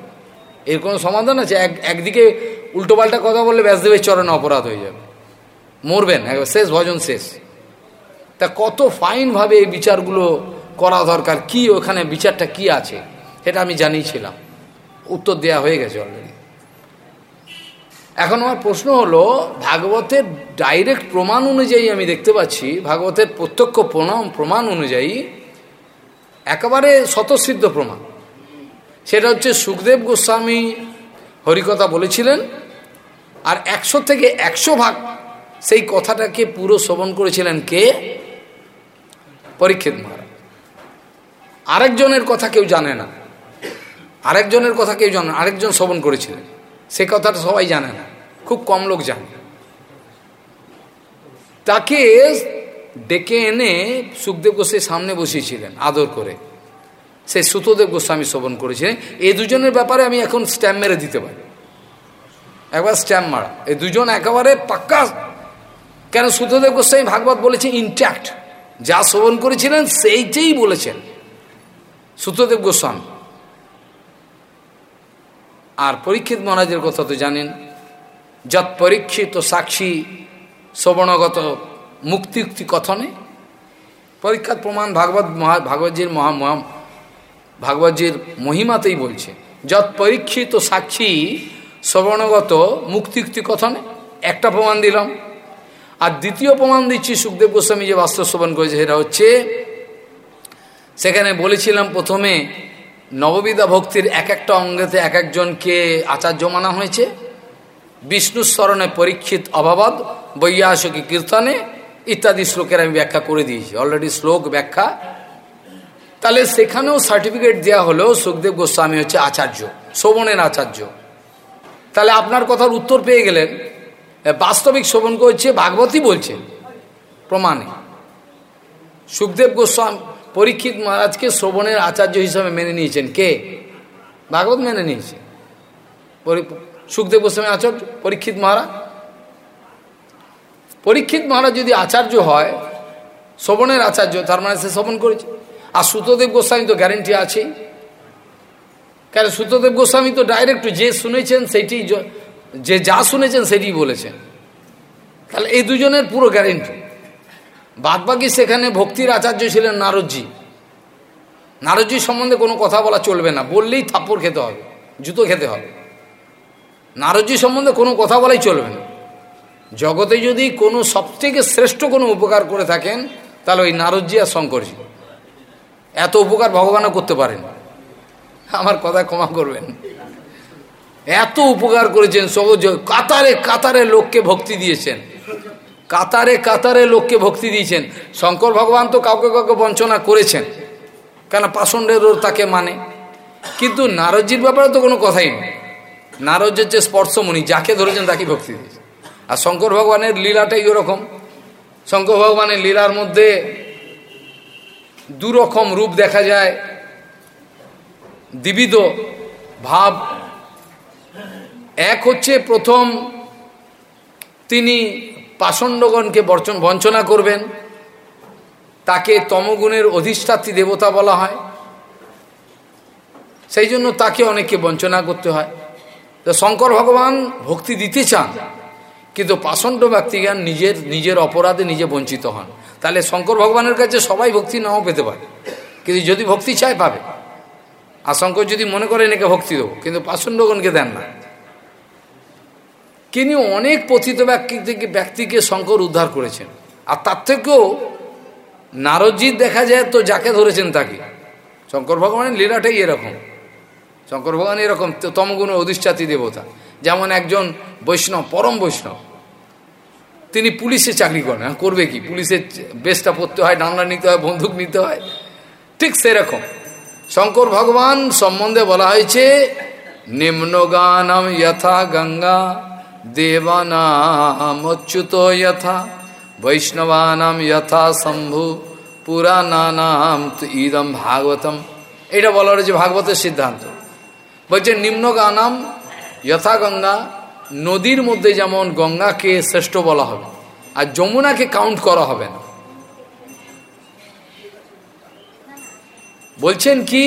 এর কোনো সমাধান আছে? এক একদিকে উল্টোপাল্টা কথা বললে ব্যাসদেবের চরণে অপরাধ হয়ে যাবে। মরবেন, একবার শেষ ভজন শেষ। তা কত ফাইনভাবে এই বিচারগুলো করা দরকার, কি ওখানে বিচারটা কি আছে, সেটা আমি জানিয়েছিলাম। উত্তর দেয়া হয়ে গেছে অলরেডি এখন আমার প্রশ্ন হলো, ভাগবতের ডাইরেক্ট প্রমাণ অনুযায়ী আমি দেখতে পাচ্ছি, ভাগবতের প্রত্যক্ষ প্রণাম প্রমাণ অনুযায়ী একেবারে স্বতঃসিদ্ধ প্রমাণ। সেটা হচ্ছে সুখদেব গোস্বামী হরিকথা বলেছিলেন, আর একশো থেকে একশো ভাগ সেই কথাটাকে পুরো শ্রবণ করেছিলেন কে? পরীক্ষিত মহারাজ। আরেকজনের কথা কেউ জানে না। আরেকজনের কথা কেউ জানে আরেকজন শ্রবণ করেছিলেন। সে কথাটা সবাই জানে না। খুব কম লোক জানে। তাকে ডেকে এনে সুখদেব গোস্বামী সামনে বসিয়েছিলেন আদর করে। সে সুতদেব গোস্বামী শ্রবণ করেছিলেন। এই দুজনের ব্যাপারে আমি এখন স্ট্যাম্প মেরে দিতে পারি। একবার স্ট্যাম্প মারা। এই দুজন একেবারে পাক্কা কেন সুতদেব গোস্বামী ভাগবত বলেছে ইনট্যাক্ট যা শ্রবণ করেছিলেন সেইটাই বলেছেন। সুতদেব গোস্বামী। আর পরীক্ষিত মহারাজের কথা তো জানেন যত পরীক্ষিত সাক্ষী শ্রবণগত মুক্তিউক্তি কথনে, পরীক্ষার প্রমাণ ভাগবত মহা, ভাগবতজির মহা ভাগবতজির মহিমাতেই বলছে যত পরীক্ষিত সাক্ষী শ্রবণগত মুক্তিউক্তি কথনে, একটা প্রমাণ দিলাম। আর দ্বিতীয় প্রমাণ দিচ্ছি, সুখদেব গোস্বামী যে বাস্তব শ্রবণ করেছে সেটা হচ্ছে, সেখানে বলেছিলাম প্রথমে নববিধা ভক্তির এক একটা অঙ্গেতে এক একজনকে আচার্য মানা হয়েছে। বিষ্ণু স্মরণে পরীক্ষিত অভাবদ, বৈয়াসকি কীর্তনে ইত্যাদি শ্লোকের আমি ব্যাখ্যা করে দিয়েছি অলরেডি শ্লোক ব্যাখ্যা। তাহলে সেখানেও সার্টিফিকেট দেওয়া হলো, সুখদেব গোস্বামী হচ্ছে আচার্য, শোভনের আচার্য। তাহলে আপনার কথার উত্তর পেয়ে গেলেন। বাস্তবিক শোভন করছে ভাগবতী বলছে, প্রমাণে। সুখদেব গোস্বামী পরীক্ষিত মহারাজকে শ্রবণের আচার্য হিসাবে মেনে নিয়েছেন। কে? ভাগবত মেনে নিয়েছে। সুখদেব গোস্বামী আচার্য, পরীক্ষিত মহারাজ। পরীক্ষিত মহারাজ যদি আচার্য হয় শ্রবণের আচার্য, তার মানে সে শ্রবণ করেছে। আর সুতদেব গোস্বামী তো গ্যারেন্টি আছেই। কেন? সুতদেব গোস্বামী তো ডাইরেক্ট যে শুনেছেন সেটি যে যা শুনেছেন সেটি বলেছেন। তাহলে এই দুজনের পুরো গ্যারেন্টি বাদবাকি সেখানে ভক্তির আচার্য ছিলেন নারদজি। নারদজি সম্বন্ধে কোনো কথা বলা চলবে না। বললেই থাপ্পড় খেতে হবে, জুতো খেতে হবে। নারদজি সম্বন্ধে কোনো কথা বলাই চলবে না। জগতে যদি কোনো সবথেকে শ্রেষ্ঠ কোনো উপকার করে থাকেন, তাহলে ওই নারদজি আর শঙ্করজি। এত উপকার ভগবানও করতে পারেন। আমার কথা ক্ষমা করবেন। এত উপকার করেছেন, সহজ কাতারে কাতারে লোককে ভক্তি দিয়েছেন। কাতারে কাতারে লোককে ভক্তি দিয়েছেন। শঙ্কর ভগবান তো কাউকে কাউকে বঞ্চনা করেছেন। কেন পাষণ্ডেরও তাকে মানে? কিন্তু নারদজির ব্যাপারে তো কোনো কথাই নেই। নারজ্যের যে স্পর্শমণি, যাকে ধরেছেন তাকে ভক্তি দিয়েছে আর শঙ্কর ভগবানের লীলাটাই ওরকম। শঙ্কর ভগবানের লীলার মধ্যে দুরকম রূপ দেখা যায়। দ্বিবিধ ভাব এক হচ্ছে প্রথম তিনি পাষণ্ডগণকে বর্চন বঞ্চনা করবেন। তাকে তমগুণের অধিষ্ঠাত্রী দেবতা বলা হয়। সেই জন্য তাকে অনেককে বঞ্চনা করতে হয়। তো শঙ্কর ভগবান ভক্তি দিতে চান, কিন্তু পাষণ্ড ব্যক্তিজ্ঞান নিজের নিজের অপরাধে নিজে বঞ্চিত হন। তাহলে শঙ্কর ভগবানের কাছে সবাই ভক্তি নাও পেতে পারে। কিন্তু যদি ভক্তি চায় পাবে। আর শঙ্কর যদি মনে করেন একে ভক্তি দেবো, কিন্তু পাষণ্ডগণকে দেন না। তিনি অনেক পথিত ব্যক্তি থেকে ব্যক্তিকে শঙ্কর উদ্ধার করেছেন। আর তার থেকেও নারদজিৎ দেখা যায় তো যাকে ধরেছেন তাকে। শঙ্কর ভগবানের লীলাটাই এরকম। শঙ্কর ভগবান এরকম তমগুণ অধিষ্ঠাতি দেবতা। যেমন একজন বৈষ্ণব, পরম বৈষ্ণব। তিনি পুলিশে চাকরি করেন। করবে কি? পুলিশের বেশটা পড়তে হয়, ডান্ডা নিতে হয়, বন্দুক নিতে হয়। ঠিক সেরকম। শঙ্কর ভগবান সম্বন্ধে বলা হয়েছে, নিম্নগানম যথা গঙ্গা দেবানাম অচ্যুত যথা বৈষ্ণবানাম যথা শম্ভু পুরাণানাম ইদম ভাগবতম এটা বলা হয়েছে ভাগবতের সিদ্ধান্ত বলছে নিম্নগানাম যথা গঙ্গা নদীর মধ্যে যেমন গঙ্গাকে শ্রেষ্ঠ বলা হবে আর যমুনাকে কাউন্ট করা হবে না বলছেন কি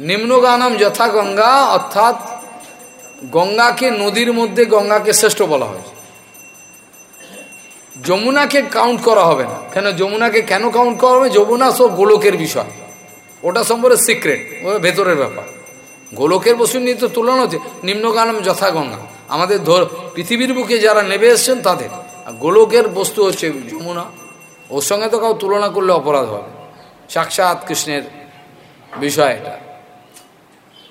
নিম্নগানম যথা গঙ্গা অর্থাৎ গঙ্গাকে নদীর মধ্যে গঙ্গাকে শ্রেষ্ঠ বলা হয়েছে যমুনাকে কাউন্ট করা হবে না। কেন? যমুনাকে কেন কাউন্ট করা হবে? যমুনা সব গোলকের বিষয়। ওটা সম্পর্কে সিক্রেট ও ভেতরের ব্যাপার। গোলকের বস্তু নিয়ে তো তুলনা হচ্ছে। নিম্নগানম যথা গঙ্গা। আমাদের ধর, পৃথিবীর বুকে যারা নেবে এসছেন তাদের। গোলকের বস্তু হচ্ছে যমুনা। ওর সঙ্গে তো কাউ তুলনা করলে অপরাধ হবে। সাক্ষাৎ কৃষ্ণের বিষয় এটা।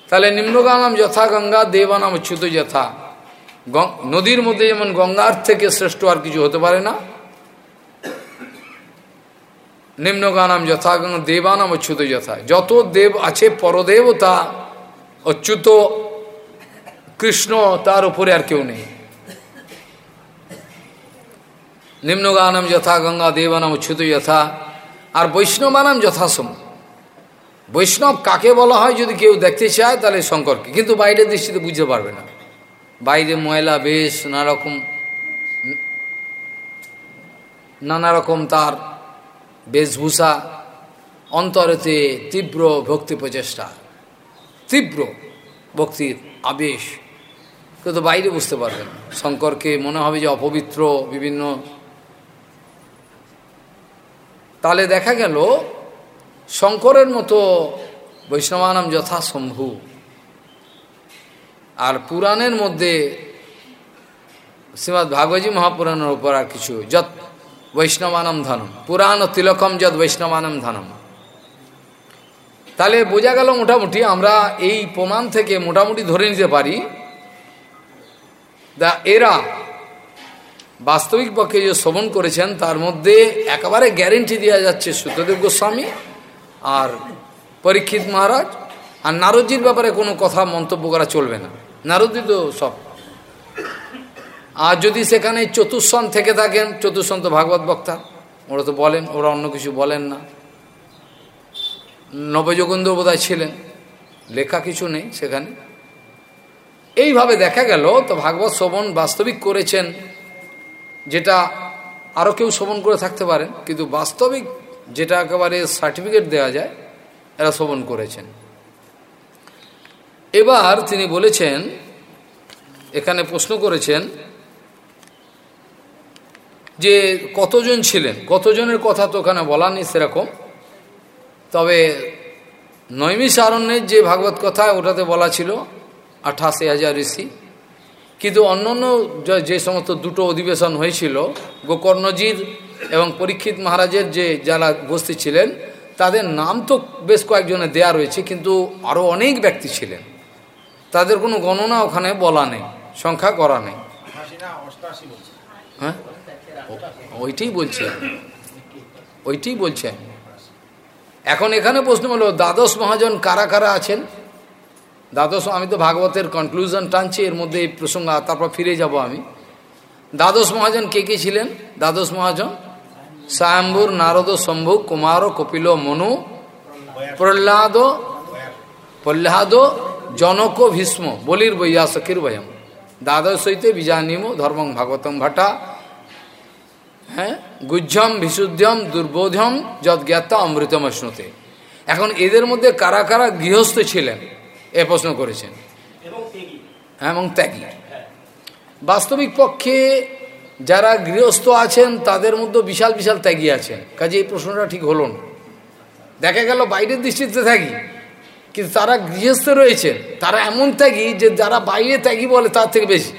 তাহলে নিম্নগানাম যথা গঙ্গা, দেবানাম অচ্যুত যথা। নদীর মধ্যে যেমন গঙ্গার থেকে শ্রেষ্ঠ আর কিছু হতে পারে না নিম্নগানাম যথা গঙ্গা, দেবানাম অচ্যুত যথা। যত দেব আছে পরদেবতা, অচ্যুত কৃষ্ণ, তার উপরে আর কেউ নেই। নিম্নগানম যথা গঙ্গা, দেবানাম অচ্যুত যথা, আর বৈষ্ণবানাম যথাসম। বৈষ্ণব কাকে বলা হয় যদি কেউ দেখতে চায় তাহলে শঙ্করকে কিন্তু বাইরের দৃষ্টিতে বুঝতে পারবে না। বাইরে ময়লা, বেশ নানা রকম নানা রকম তার বেশভূষা, অন্তরেতে তীব্র ভক্তি প্রচেষ্টা, তীব্র ভক্তির আবেশ। কিন্তু বাইরে বুঝতে পারবেন শঙ্করকে মনে হবে যে অপবিত্র, বিভিন্ন। তাহলে দেখা গেল শঙ্করের মতো বৈষ্ণবানাম যথাসম্ভু। আর পুরাণের মধ্যে শ্রীমৎ ভাগবতী মহাপুরাণের উপর আর কিছু যত বৈষ্ণবানম ধনম, পুরাণ তিলকম যত বৈষ্ণবানম ধনম। তাহলে বোঝা গেল মোটামুটি আমরা এই প্রমাণ থেকে মোটামুটি ধরে নিতে পারি, দা এরা বাস্তবিক পক্ষে যে শ্রবণ করেছেন, তার মধ্যে একেবারে গ্যারেন্টি দেওয়া যাচ্ছে সুতদেব গোস্বামী আর পরীক্ষিত মহারাজ আর নারদজির ব্যাপারে কোনো কথা মন্তব্য করা চলবে না। নারদজি তো সব। আর যদি সেখানে চতুর্সন থেকে থাকেন চতুর্সন তো ভাগবত বক্তা, ওরা তো বলেন, ওরা অন্য কিছু বলেন না। নবযোগেন্দ্র বোধহয় ছিলেন, লেখা কিছু নেই সেখানে। এইভাবে দেখা গেল, তো ভাগবত শ্রবণ বাস্তবিক করেছেন, যেটা আরও কেউ শ্রবণ করে থাকতে পারেন, কিন্তু বাস্তবিক যেটা একেবারে সার্টিফিকেট দেওয়া যায়, এরা শ্রবণ করেছেন। এবার তিনি বলেছেন, এখানে প্রশ্ন করেছেন যে কতজন ছিলেন? কতজনের কথা তো ওখানে বলা নেই সেরকম। তবে নৈমিষ আরণ্যের যে ভাগবত কথা, ওটাতে বলা ছিল, আঠাশি হাজার ঋষি। কিন্তু অন্য অন্য যে সমস্ত দুটো অধিবেশন হয়েছিল, গোকর্ণজির এবং পরীক্ষিত মহারাজের যে যারা উপস্থিত ছিলেন, তাদের নাম তো বেশ কয়েকজনের দেয়া রয়েছে, কিন্তু আরও অনেক ব্যক্তি ছিলেন। তাদের কোনো গণনা ওখানে বলা নেই, সংখ্যা করা নেই। হ্যাঁ? ওইটাই বলছে। ওইটাই বলছেন এখন এখানে প্রশ্ন হলো, দ্বাদশ মহাজন কারা কারা আছেন? দ্বাদশ, আমি তো ভাগবতের কনক্লুশন টানছি, এর মধ্যে এই প্রসঙ্গ তারপর ফিরে যাব আমি। দ্বাদশ মহাজন কে কে ছিলেন? দ্বাদশ মহাজন? স্বয়ম্বুর নারদ শম্ভু, কুমার কপিল মনু, প্রহ্লাদ প্রহ্লাদ জনক ভীষ্ম, বলির বৈয়াসকির বয়ম। দ্বাদশ হইতে বিজানিম ধর্মং ভাগবতম ভাটা হ্যাঁ গুজ্জম বিশুদ্ধম দুর্বোধম যজ্ঞাতা অমৃতম শ্নুতে এখন এদের মধ্যে কারা কারা গৃহস্থ ছিলেন? এ প্রশ্ন করেছেন। হ্যাঁ এবং ত্যাগী। বাস্তবিক পক্ষে যারা গৃহস্থ আছেন তাদের মধ্যে বিশাল বিশাল ত্যাগী আছেন কাজে এই প্রশ্নটা ঠিক হলো না। দেখা গেল বাইরের দৃষ্টিতে ত্যাগী কিন্তু তারা গৃহস্থ রয়েছেন। তারা এমন ত্যাগী যে যারা বাইরে ত্যাগী বলে তার থেকে বেশি।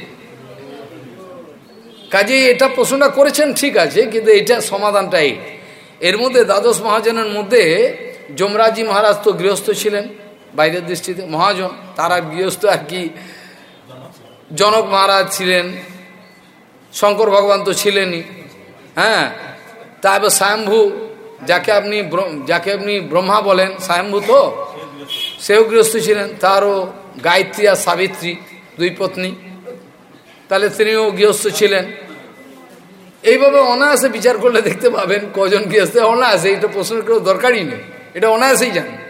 কাজে এটা প্রশ্নটা করেছেন ঠিক আছে কিন্তু এটা সমাধানটাই এর মধ্যে দ্বাদশ মহাজনের মধ্যে যমরাজি মহারাজ তো গৃহস্থ ছিলেন। বাইরের দৃষ্টিতে মহাজন, তারা গৃহস্থ আর কি? জনক মহারাজ ছিলেন, শঙ্কর ভগবান তো ছিলেনই হ্যাঁ? তারপর স্বয়ম্ভু, যাকে আপনি যাকে আপনি ব্রহ্মা বলেন, স্বয়ম্ভু তো? সেও গৃহস্থ ছিলেন, তারও গায়ত্রী আর সাবিত্রী, দুই পত্নী। তাহলে তিনিও গৃহস্থ ছিলেন। এইভাবে অনায়াসে বিচার করলে দেখতে পাবেন কজন গৃহস্থ। অনায়াসে, এটা প্রশ্নের কেউ দরকারই নেই। এটা অনায়াসেই জানে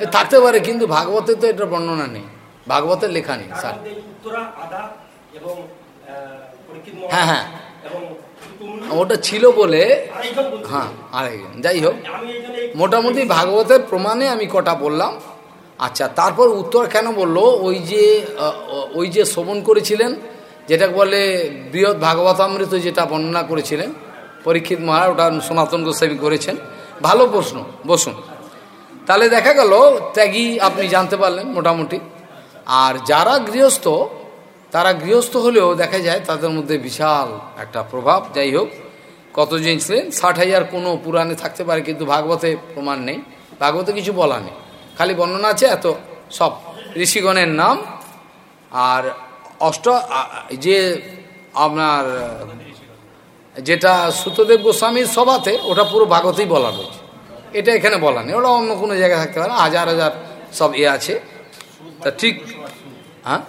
থাকতে পারে কিন্তু ভাগবতে তো এটা বর্ণনা নেই। ভাগবতের লেখা নেই এবং হ্যাঁ হ্যাঁ। ওটা ছিল বলে হ্যাঁ আরেকজন যাই হোক মোটামুটি ভাগবতের প্রমাণে আমি কটা বললাম। আচ্ছা তারপর উত্তর কেন বলল? ওই যে ওই যে শ্রবণ করেছিলেন যেটা বলে বৃহৎ ভাগবতামৃত যেটা বর্ণনা করেছিলেন পরীক্ষিত মহারাজ ওটা সনাতন গোস্বামী করেছেন। ভালো প্রশ্ন বসুন। তাহলে দেখা গেল, ত্যাগী আপনি জানতে পারলেন মোটামুটি। আর যারা গৃহস্থ, তারা গৃহস্থ হলেও দেখা যায় তাদের মধ্যে বিশাল একটা প্রভাব। যাই হোক কতজন ছিলেন ষাট হাজার কোনো পুরাণে থাকতে পারে, কিন্তু ভাগবতে প্রমাণ নেই। ভাগবতে কিছু বলা নেই। খালি বর্ণনা আছে, এত সব ঋষিগণের নাম। আর অষ্ট যে আপনার, যেটা সুতদেব গোস্বামীর সভাতে, ওটা পুরো ভাগবতেই বলা রয়েছে। এটা এখানে বলা নেই। ওরা অন্য কোনো জায়গায় থাকতে পারে। হাজার হাজার সব ইয়ে আছে। তা ঠিক হ্যাঁ?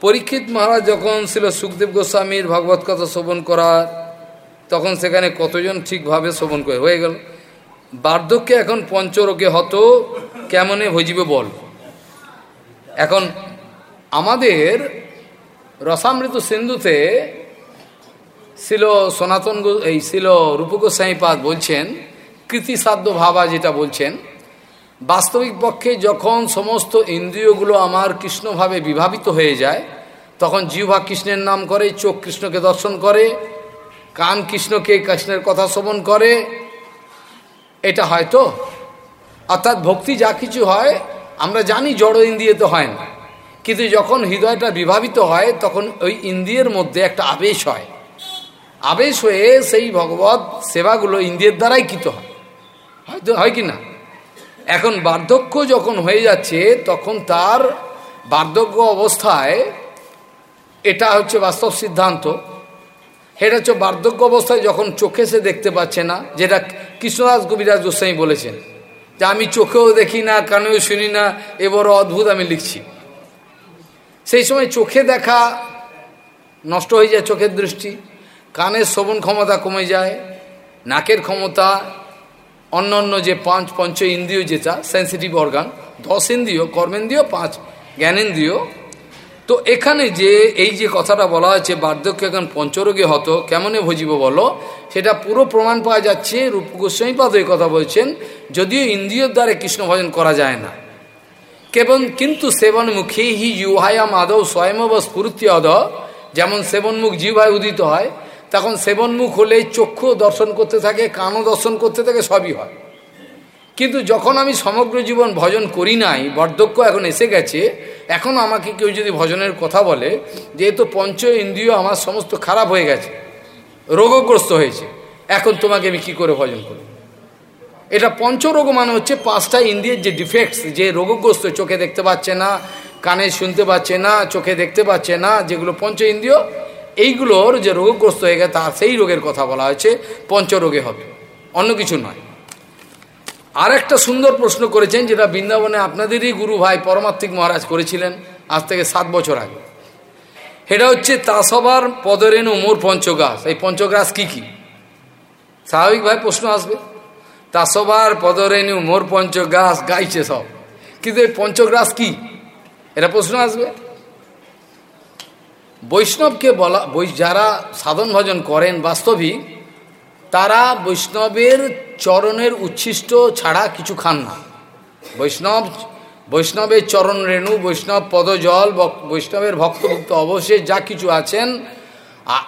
পরীক্ষিত মহারাজ যখন ছিল সুখদেব গোস্বামীর ভগবত কথা শ্রবণ করার, তখন সেখানে কতজন ঠিকভাবে শ্রবণ করে? হয়ে গেল। বার্ধক্যে এখন পঞ্চরোগে হতো, কেমনে ভজিবে বল? এখন আমাদের রসামৃত সিন্ধুতে ছিল সনাতন এই ছিল রূপগোস্বাইপাদ বলছেন, কৃতিসাধ্য ভাবা যেটা বলছেন, বাস্তবিক পক্ষে যখন সমস্ত ইন্দ্রিয়গুলো আমার কৃষ্ণভাবে বিভাবিত হয়ে যায়, তখন জিহ্বা কৃষ্ণের নাম করে, চোখ কৃষ্ণকে দর্শন করে, কান কৃষ্ণকে কৃষ্ণের কথা শ্রবণ করে, এটা হয় তো? অর্থাৎ ভক্তি যা কিছু হয়, আমরা জানি জড় ইন্দ্রিয়তে হয় না। কিন্তু যখন হৃদয়টা বিভাবিত হয়, তখন ওই ইন্দ্রিয়ের মধ্যে একটা আবেশ হয়। আবেশ হয়ে সেই ভগবত সেবাগুলো ইন্দ্রিয়ের দ্বারাই কৃত হয়। হয়তো হয় কি না? এখন বার্ধক্য যখন হয়ে যাচ্ছে, তখন তার বার্ধক্য অবস্থায় এটা হচ্ছে বাস্তব সিদ্ধান্ত। এটা হচ্ছে বার্ধক্য অবস্থায় যখন চোখে সে দেখতে পাচ্ছে না, যেটা কৃষ্ণদাস কবিরাজ গোস্বামী বলেছেন, যে আমি চোখেও দেখি না, কানেও শুনি না, এ বড় অদ্ভুত আমি লিখছি। সেই সময় চোখে দেখা নষ্ট হয়ে যায় চোখের দৃষ্টি। কানের শ্রবণ ক্ষমতা কমে যায়, নাকের ক্ষমতা, অন্য অন্য যে পাঁচ পঞ্চ ইন্দ্রিয় যেটা সেন্সিটিভ অর্গান দশ ইন্দ্রিয় কর্মেন্দ্রিয় পাঁচ জ্ঞানেন্দ্রিয় তো এখানে যে, এই যে কথাটা বলা হয়েছে, বার্ধক্য এখন পঞ্চরোগে হতো, কেমনে ভজিব বলো? সেটা পুরো প্রমাণ পাওয়া যাচ্ছে রূপ গোস্বামীপাদ এই কথা বলছেন, যদিও ইন্দ্রিয়র দ্বারা কৃষ্ণ ভজন করা যায় না। কেবল কিন্তু সেবনমুখী হি ইউহায়াম আদৌ স্বয়ং বা স্ফূর্তি অদ যেমন সেবনমুখ জিভায় উদিত হয় তখন সেবনমুখ হলে চক্ষু দর্শন করতে থাকে, কানও দর্শন করতে থাকে, সবই হয়। কিন্তু যখন আমি সমগ্র জীবন ভজন করি নাই বার্ধক্য এখন এসে গেছে, এখন আমাকে কেউ যদি ভজনের কথা বলে, যেহেতু পঞ্চ ইন্দ্রিয় আমার সমস্ত খারাপ হয়ে গেছে, রোগগ্রস্ত হয়েছে, এখন তোমাকে আমি কি করে ভজন করব? এটা পঞ্চরোগ মানে হচ্ছে পাঁচটা ইন্দ্রিয়ের যে ডিফেক্টস যে রোগগ্রস্ত চোখে দেখতে পাচ্ছে না, কানে শুনতে পাচ্ছে না, চোখে দেখতে পাচ্ছে না, যেগুলো পঞ্চ ইন্দ্রিয় এইগুলোর যে রোগগ্রস্ত হয়ে গেছে, তার সেই রোগের কথা বলা হয়েছে, পঞ্চরোগে হবে। অন্য কিছু নয়। আর একটা সুন্দর প্রশ্ন করেছেন, যেটা বৃন্দাবনে আপনাদেরই গুরু ভাই পরমাত্মিক মহারাজ করেছিলেন আজ থেকে সাত বছর আগে। এটা হচ্ছে, তাসবার পদরেণু মোর পঞ্চগাছ এই পঞ্চগ্রাস কি কি? স্বাভাবিকভাবে প্রশ্ন আসবে। তাসবার পদরেণু মোর পঞ্চগাছ গাইছে সব। কিন্তু এই পঞ্চগ্রাস কি? এটা প্রশ্ন আসবে। বৈষ্ণবকে বলা যারা সাধন ভজন করেন বাস্তবিক, তারা বৈষ্ণবের চরণের উচ্ছিষ্ট ছাড়া কিছু খান না। বৈষ্ণব, বৈষ্ণবের চরণ রেণু, বৈষ্ণব পদজল বৈষ্ণবের ভক্তভুক্ত অবশেষ যা কিছু আছেন।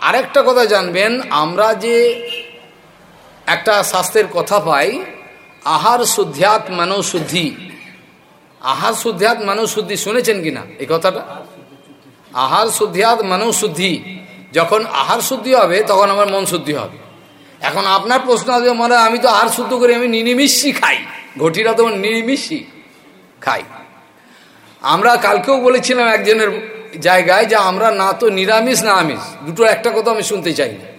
আরেকটা কথা জানবেন, আমরা যে একটা শাস্ত্রের কথা পাই, আহার শুদ্ধ্যাত মানবশুদ্ধি আহার শুদ্ধ্যাত মানবশুদ্ধি শুনেছেন কিনা? এই কথাটা? আহার শুদ্ধিয়াত মানবশুদ্ধি যখন আহার শুদ্ধি হবে, তখন আমার মন শুদ্ধি হবে। এখন আপনার প্রশ্ন আসবে মনে আমি তো আহার শুদ্ধ করি, আমি নিরিমিষি খাই। ঘটিরা তো নিরিমিষি খাই। আমরা কালকেও বলেছিলাম একজনের জায়গায় যে আমরা না তো নিরামিষ, না আমিষ। দুটো একটা কথা আমি শুনতে চাই না।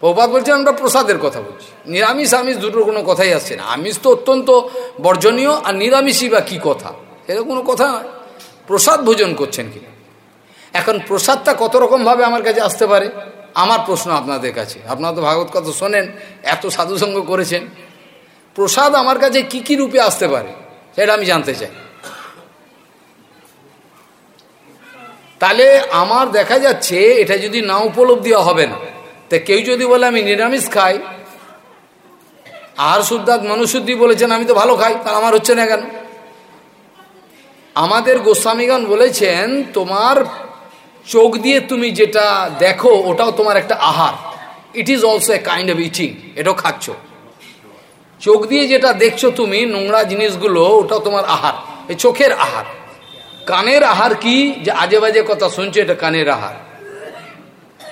প্রপাত বলছেন আমরা প্রসাদের কথা বলছি। নিরামিষ, আমিষ দুটোর কোনো কথাই আসছে না। আমিষ তো অত্যন্ত বর্জনীয়, আর নিরামিষই বা কী কথা? সেটা কোনো কথা নয়। প্রসাদ ভোজন করছেন কিনা? এখন প্রসাদটা কত রকমভাবে আমার কাছে আসতে পারে? আমার প্রশ্ন আপনাদের কাছে। আপনারা তো ভাগবত কথা শোনেন, এত সাধুসঙ্গ করেছেন। প্রসাদ আমার কাছে কি কি রূপে আসতে পারে, সেটা আমি জানতে চাই। তাহলে আমার দেখা যাচ্ছে এটা যদি না উপলব্ধি হবে না, তা কেউ যদি বলে আমি নিরামিষ খাই, আর শুদ্ধাত মনুশুদ্ধি বলেছেন আমি তো ভালো খাই তার আমার হচ্ছে না কেন? আমাদের গোস্বামীগণ বলেছেন, তোমার চোখ দিয়ে তুমি যেটা দেখো, ওটাও তোমার একটা আহার। It is also a kind of eating এটাও খাচ্ছ। চোখ দিয়ে যেটা দেখছ তুমি, নোংরা জিনিসগুলো, ওটাও তোমার আহার। এই চোখের আহার। কানের আহার কি? যে আজে বাজে কথা শুনছো, এটা কানের আহার।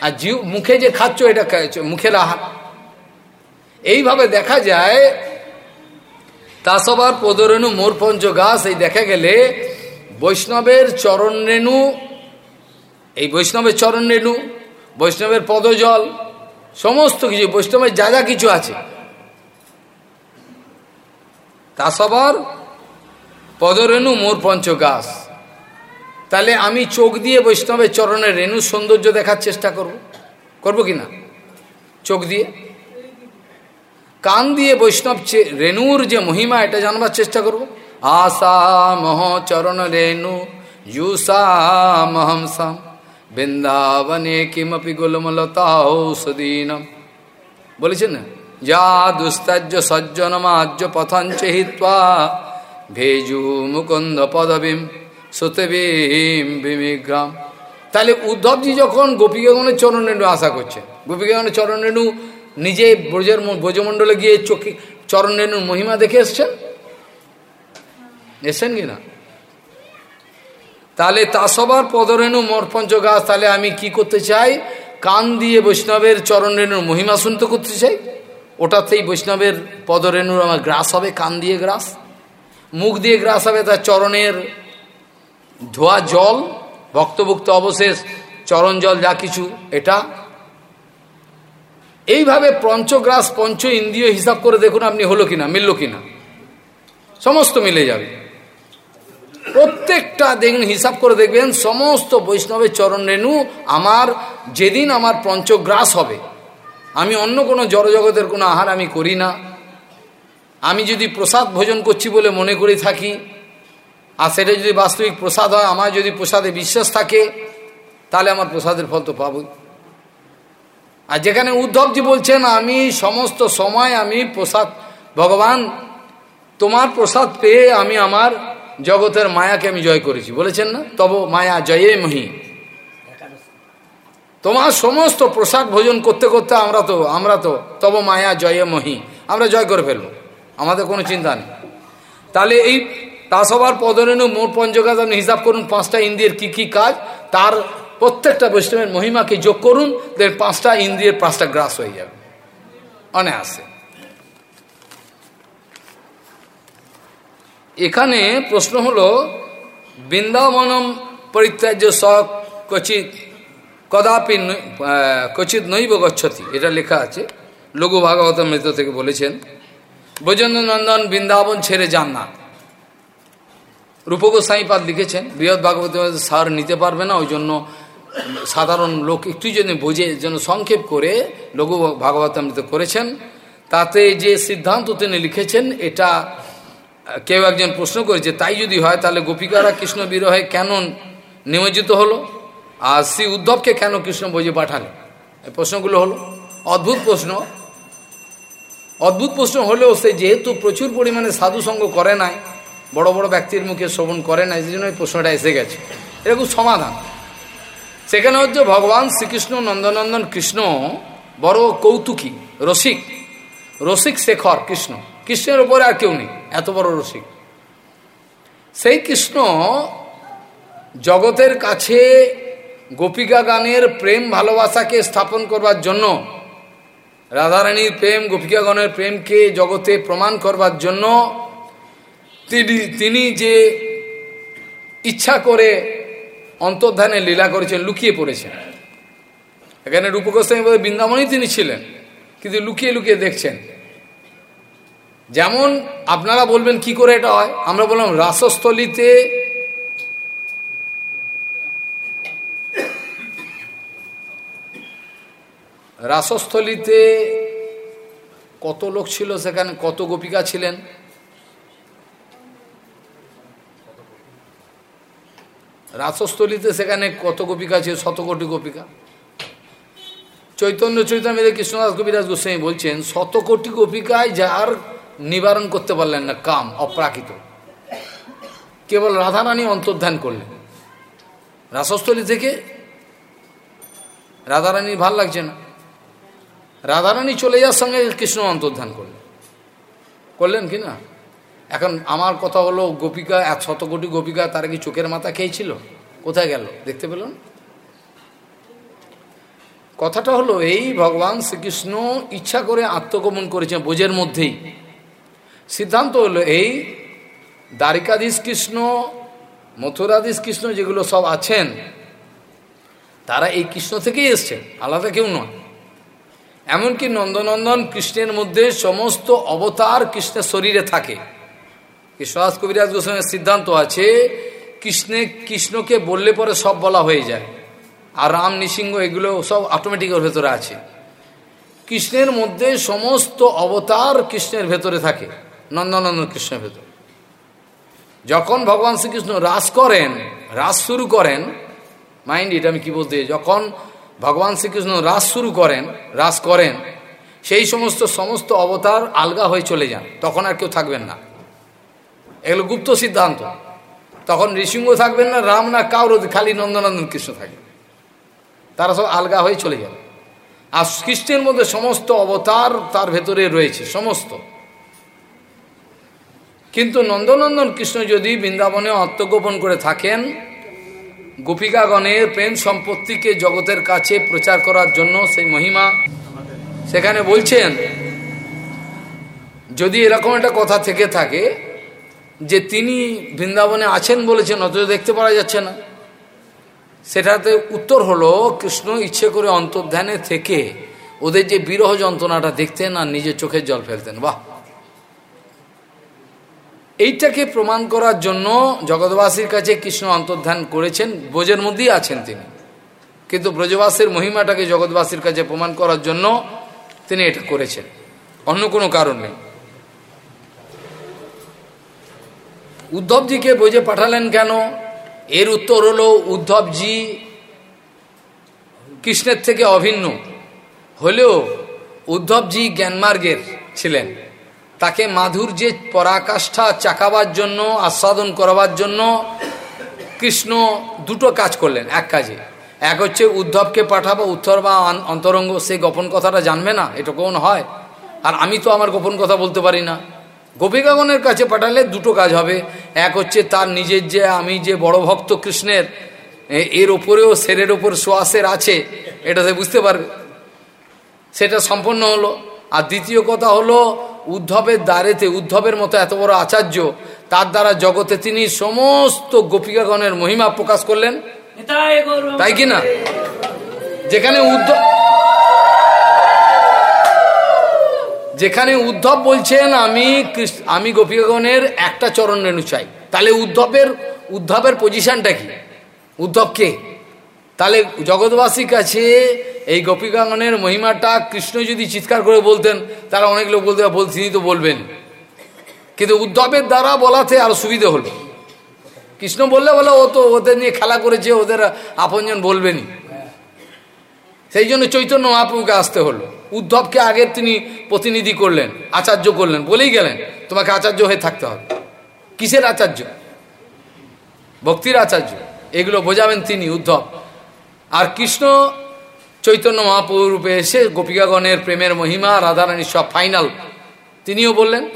আর জিউ, মুখে যে খাচ্ছ, এটা মুখের আহার। এইভাবে দেখা যায়, তাসবার পদরেণু মোর পঞ্চ গাছ এই দেখা গেলে বৈষ্ণবের চরণ রেণু এই বৈষ্ণবের চরণ রেণু বৈষ্ণবের পদজল, সমস্ত কিছু, বৈষ্ণবের যা যা কিছু আছে। তা সবার পদরেণু মোর পঞ্চ গাছ তাহলে আমি চোখ দিয়ে বৈষ্ণবের চরণের রেণু সৌন্দর্য দেখার চেষ্টা করব। করব কি না? চোখ দিয়ে। কান দিয়ে বৈষ্ণব রেণুর যে মহিমা, এটা জানবার চেষ্টা করব। আশা মহ চরণ রেণু যুষা মহমসাম বৃন্দাবনে কিমপি গুলমলতাঔষধীনম বলেছেন, যা দুস্তার্য সজ্জনমাজ্য পথঞ্চ হিত্বা ভেজু মুকুন্দ পদবিম সুতবীম বিমিগ্রাম। তাহলে উদ্ধবজি যখন গোপীগণের চরণ রেণু আশা করছে গোপীগণের চরণ রেণু নিজে ব্রজের ব্রজমণ্ডলে গিয়ে চোখে চরণ রেণুর মহিমা দেখে এসছেন? এসছেন কি না? তাহলে তা সবার পদরেণু মরপঞ্চ গাছ তাহলে আমি কি করতে চাই? কান দিয়ে বৈষ্ণবের চরণ রেণুর মহিমা শুনতে করতে চাই? ওটাতেই বৈষ্ণবের পদরেণুর আমার গ্রাস হবে, কান দিয়ে গ্রাস। মুখ দিয়ে গ্রাস হবে, তার চরণের ধোয়া জল, ভক্তভুক্ত অবশেষ চরণ জল যা কিছু, এটা। এইভাবে পঞ্চগ্রাস, পঞ্চ ইন্দ্রিয় হিসাব করে দেখুন আপনি হলো কিনা, মিলল কিনা। সমস্ত মিলে যাবে। প্রত্যেকটা দেখুন হিসাব করে দেখবেন সমস্ত বৈষ্ণবের চরণ রেণু আমার, যেদিন আমার পঞ্চগ্রাস হবে। আমি অন্য কোনো জড়জগতের কোনো আহার আমি করি না। আমি যদি প্রসাদ ভোজন করছি বলে মনে করে থাকি, আর সেটা যদি বাস্তবিক প্রসাদ হয়, আমার যদি প্রসাদে বিশ্বাস থাকে, তাহলে আমার প্রসাদের ফল তো পাবই। আর যেখানে উদ্ধবজি বলছেন, আমি সমস্ত সময় আমি প্রসাদ, ভগবান, তোমার প্রসাদ পেয়ে আমি আমার জগতের মায়াকে আমি জয় করেছি। বলেছেন না? তব মায়া জয়ে মহি। তোমার সমস্ত প্রসাদ ভোজন করতে করতে আমরা তো আমরা তো, তব মায়া জয়ে মহি। আমরা জয় করে ফেলব। আমাদের কোনো চিন্তা নেই। তাহলে এই তাসবার পদরেণু মোট পঞ্চকাজ আপনি হিসাব করুন, পাঁচটা ইন্দ্রিয়ের কি কি কাজ? তার প্রত্যেকটা বৈষ্ণবের মহিমাকে যোগ করুন, দেন পাঁচটা ইন্দ্রিয়ের পাঁচটা গ্রাস হয়ে যাবে। অনায়াসে। এখানে প্রশ্ন হলো, বৃন্দাবনম পরিত্যাজ্য সব কচিত কদাপি কচিত নৈব গচ্ছতি, এটা লেখা আছে, লঘু ভাগবত মৃত থেকে বলেছেন ব্রজেন্দ্র নন্দন বৃন্দাবন ছেড়ে যান না। রূপগোসাইপাদ লিখেছেন, বৃহৎ ভাগবত সার নিতে পারবে না ওই জন্য সাধারণ লোক একটু যদি বোঝে, যেন সংক্ষেপ করে লঘু ভাগবতামৃত করেছেন, তাতে যে সিদ্ধান্ত তিনি লিখেছেন, এটা কেউ একজন প্রশ্ন করেছে তাই যদি হয়, তাহলে গোপিকারা কৃষ্ণ বিরহে কেন নিমজ্জিত হলো? আর শ্রী উদ্ধবকে কেন কৃষ্ণ বোঝে পাঠালেন এই প্রশ্নগুলো হলো। অদ্ভুত প্রশ্ন। অদ্ভুত প্রশ্ন হলেও সে যেহেতু প্রচুর পরিমাণে সাধুসঙ্গ করে নাই, বড় বড় ব্যক্তির মুখে শ্রবণ করে নাই, সেই জন্য প্রশ্নটা এসে গেছে। এরকম সমাধান। সেখানে হচ্ছে, ভগবান শ্রীকৃষ্ণ নন্দনন্দন কৃষ্ণ বড় কৌতুকী, রসিক। রসিক শেখর কৃষ্ণ। কৃষ্ণের ওপরে আর কেউ নেই, এত বড় রসিক। সেই কৃষ্ণ জগতের কাছে গোপিকা গানের প্রেম ভালোবাসাকে স্থাপন করবার জন্য, রাধারানীর প্রেম গোপিকাগণের প্রেমকে জগতে প্রমাণ করবার জন্য তিনি তিনি যে ইচ্ছা করে অন্তর্ধানে লীলা করেছেন, লুকিয়ে পড়েছেন। এখানে রূপগোস্বামী বলে বৃন্দাবনই তিনি ছিলেন, কিন্তু লুকিয়ে লুকিয়ে দেখছেন। যেমন আপনারা বলবেন কি করে এটা হয়? আমরা বললাম রাসস্থলিতে রাসস্থলিতে কত লোক ছিল সেখানে? কত গোপিকা ছিলেন? রাসস্থলিতে সেখানে কত গোপিকা ছিল? শত কোটি গোপিকা। চৈতন্য চৈতন্য কৃষ্ণদাস কবিরাজ গোস্বামী বলছেন, শত কোটি গোপিকায় যার নিবারণ করতে পারলেন না, কাম, অপ্রাকৃত। কেবল রাধারানী অন্তর্ধান করলেন। রাসস্থলী থেকে রাধারানী ভালো লাগছে না। রাধারানী চলে যাওয়ার সঙ্গে কৃষ্ণ অন্তর্ধান করলেন। করলেন কি না? এখন আমার কথা হলো, গোপিকা, এক শত কোটি গোপিকা তারা কি চোখের মাথা খেয়েছিল? কোথায় গেল? দেখতে পেলেন? কথাটা হলো, এই ভগবান শ্রীকৃষ্ণ ইচ্ছা করে আত্মগমন করেছেন বোঝের মধ্যেই। সিদ্ধান্ত হলো এই দ্বারিকাধীশ কৃষ্ণ, মথুরাধীশ কৃষ্ণ যেগুলো সব আছেন, তারা এই কৃষ্ণ থেকেই এসছেন, আলাদা কেউ নয়। এমনকি নন্দনন্দন কৃষ্ণের মধ্যে সমস্ত অবতার কৃষ্ণের শরীরে থাকে। কৃষ্ণদাস কবিরাজ গোস্বামীর সিদ্ধান্ত আছে, কৃষ্ণে, কৃষ্ণকে বললে পরে সব বলা হয়ে যায়। আর রাম, নৃসিংহ এগুলো সব অটোমেটিক ওর ভেতরে আছে। কৃষ্ণের মধ্যে সমস্ত অবতার কৃষ্ণের ভেতরে থাকে। নন্দনন্দন কৃষ্ণের ভেতর। যখন ভগবান শ্রীকৃষ্ণ রাস করেন রাস শুরু করেন মাইন্ড এটা আমি কি বলতে যখন ভগবান শ্রীকৃষ্ণ রাস শুরু করেন রাস করেন, সেই সমস্ত সমস্ত অবতার আলগা হয়ে চলে যান। তখন আর কেউ থাকবেন না। এগুলো গুপ্ত সিদ্ধান্ত। তখন ঋষিঙ্গ থাকবেন না, রাম না কাউর খালি নন্দনন্দন কৃষ্ণ থাকবে তারা সব আলগা হয়ে চলে যাবে। আর কৃষ্ণের মধ্যে সমস্ত অবতার তার ভেতরে রয়েছে, সমস্ত। কিন্তু নন্দনন্দন কৃষ্ণ যদি বৃন্দাবনে আত্মগোপন করে থাকেন, গোপিকাগণের প্রেম সম্পত্তিকে জগতের কাছে প্রচার করার জন্য সেই মহিমা সেখানে বলছেন, যদি এরকম একটা কথা থেকে থাকে যে তিনি বৃন্দাবনে আছেন বলেছেন, অথচ দেখতে পাওয়া যাচ্ছে না। সেটাতে উত্তর হলো, কৃষ্ণ ইচ্ছে করে অন্তর্ধানে থেকে ওদের যে বিরহ যন্ত্রণাটা দেখতেন আর নিজের চোখের জল ফেলতেন। বাহ! এইটাকে প্রমাণ করার জন্য জগৎবাসীর কাছে কৃষ্ণ অন্তর্ধান করেছেন, ব্রজের মধ্যেই আছেন তিনি। কিন্তু ব্রজবাসীর মহিমাটাকে জগৎবাসীর কাছে প্রমাণ করার জন্য তিনি এটা করেছেন। অন্য কোনো কারণ নেই। উদ্ধবজিকে ব্রজে পাঠালেন কেন? এর উত্তর হলো, উদ্ধবজি কৃষ্ণের থেকে অভিন্ন। হলেও উদ্ধবজি জ্ঞানমার্গের ছিলেন। তাকে মাধুর্যের পরাকাষ্ঠা চাকাবার জন্য, আস্বাদন করাবার জন্য কৃষ্ণ দুটো কাজ করলেন, এক কাজে। এক হচ্ছে উদ্ধবকে পাঠাবো উত্তর বা অন্তরঙ্গ সেই গোপন কথাটা জানবে না, এটা কোন হয়? আর আমি তো আমার গোপন কথা বলতে পারি না। গোপিকাগণের কাছে পাঠালে দুটো কাজ হবে। এক হচ্ছে তার নিজের যে আমি যে বড় ভক্ত কৃষ্ণের এর ওপরেও সেরের ওপর সোয়াসের আছে, এটা সে বুঝতে পারবে। সেটা সম্পন্ন হলো। আর দ্বিতীয় কথা হলো উদ্ধবের দ্বারেতে উদ্ধবের মতো এত বড় আচার্য তার দ্বারা জগতে তিনি সমস্ত গোপিকাগণের মহিমা প্রকাশ করলেন। তাই কি না? যেখানে উদ্ধব যেখানে উদ্ধব বলছেন আমি আমি গোপিকাগণের একটা চরণ রেণু চাই। তাহলে উদ্ধবের উদ্ধবের পজিশনটা কি? উদ্ধব কে? তাহলে জগৎবাসীর কাছে এই গোপিকাঙ্গনের মহিমাটা কৃষ্ণ যদি চিৎকার করে বলতেন, তারা অনেক লোক বলতে বল তিনি তো বলবেন। কিন্তু উদ্ধবের দ্বারা বলাতে আরও সুবিধে হলো। কৃষ্ণ বললে বলে, ও তো ওদের নিয়ে খেলা করেছে, ওদের আপনজন বলবেনি। সেই জন্য চৈতন্য মহাপ্রভুকে আসতে হলো। উদ্ধবকে আগে তিনি প্রতিনিধি করলেন, আচার্য করলেন, বলেই গেলেন, তোমাকে আচার্য হয়ে থাকতে হবে। কিসের আচার্য? ভক্তির আচার্য। এগুলো বোঝাবেন তিনি, উদ্ধব। আর কৃষ্ণ চৈতন্য মহাপ্রভু রূপে এসে গোপিকাগণের প্রেমের মহিমা রাধারানী সব ফাইনাল, তিনিও বললেন,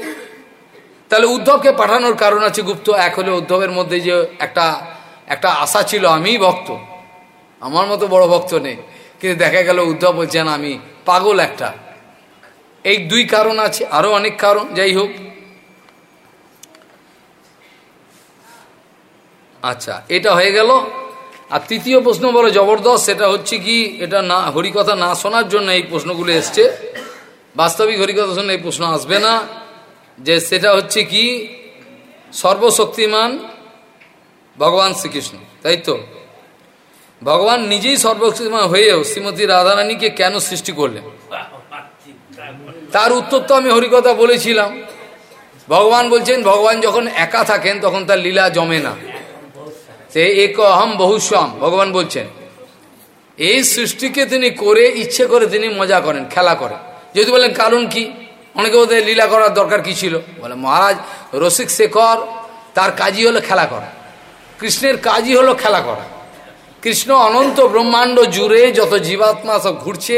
তাহলে উদ্ধবকে পাঠানোর কারণ আছে গুপ্ত, এক হলে উদ্ধবের মধ্যে যে একটা একটা আশা ছিল আমি ভক্ত। আমার মতো বড় ভক্ত নেই। কিন্তু দেখা গেল উদ্ধব বলছেন, আমি পাগল একটা। এই দুই কারণ আছে আরও অনেক কারণ, যাই হোক। আচ্ছা এটা হয়ে গেল। আর তৃতীয় প্রশ্ন বলো জবরদস্ত, সেটা হচ্ছে কি, এটা না, হরিকথা না শোনার জন্য এই প্রশ্নগুলো এসছে। বাস্তবিক হরিকথা শুনে এই প্রশ্ন আসবে না। যে সেটা হচ্ছে কি, সর্বশক্তিমান ভগবান শ্রীকৃষ্ণ, তাই তো? ভগবান নিজেই সর্বশক্তিমান হয়েও শ্রীমতী রাধারানীকে কেন সৃষ্টি করলেন? তার উত্তর তো আমি হরিকথা বলেছিলাম। ভগবান বলছেন, ভগবান যখন একা থাকেন, তখন তার লীলা জমে না। সে এক অহম বহুস্বাম ভগবান বলছেন এই সৃষ্টিকে তিনি করে, ইচ্ছে করে তিনি মজা করেন, খেলা করেন। যদি বলেন, কারণ কি? অনেকে ওদের লীলা করার দরকার কি ছিল? বলে, মহারাজ, রসিক শেখর তার কাজই হলো খেলা করা। কৃষ্ণের কাজই হলো খেলা করা। কৃষ্ণ অনন্ত ব্রহ্মাণ্ড জুড়ে যত জীবাত্মা সব ঘুরছে,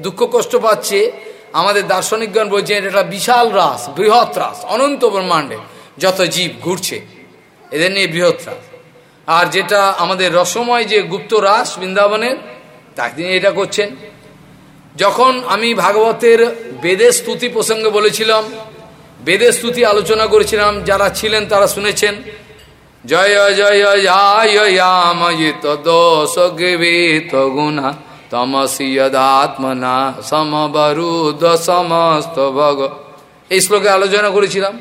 দুঃখ কষ্ট পাচ্ছে, আমাদের দার্শনিকগণ বলছেন, এটা বিশাল রাস বৃহৎ রাস অনন্ত ব্রহ্মাণ্ডে যত জীব ঘুরছে, এদের নিয়ে বৃহৎ রাস আর যেটা আমাদের রসময় যে গুপ্ত রাস বৃন্দাবনের তাই তিনি এটা করছেন। যখন আমি ভাগবতের বেদের স্তুতি প্রসঙ্গে বলেছিলাম বেদের স্তুতি আলোচনা করেছিলাম, যারা ছিলেন তারা শুনেছেন, জয় জয় যায়য়াময়িত দোষ গৃহীত গুণা, তমসি যদাত্মনা সমবরুদ সমস্ত ভগ। এই শ্লোকে আলোচনা করেছিলাম।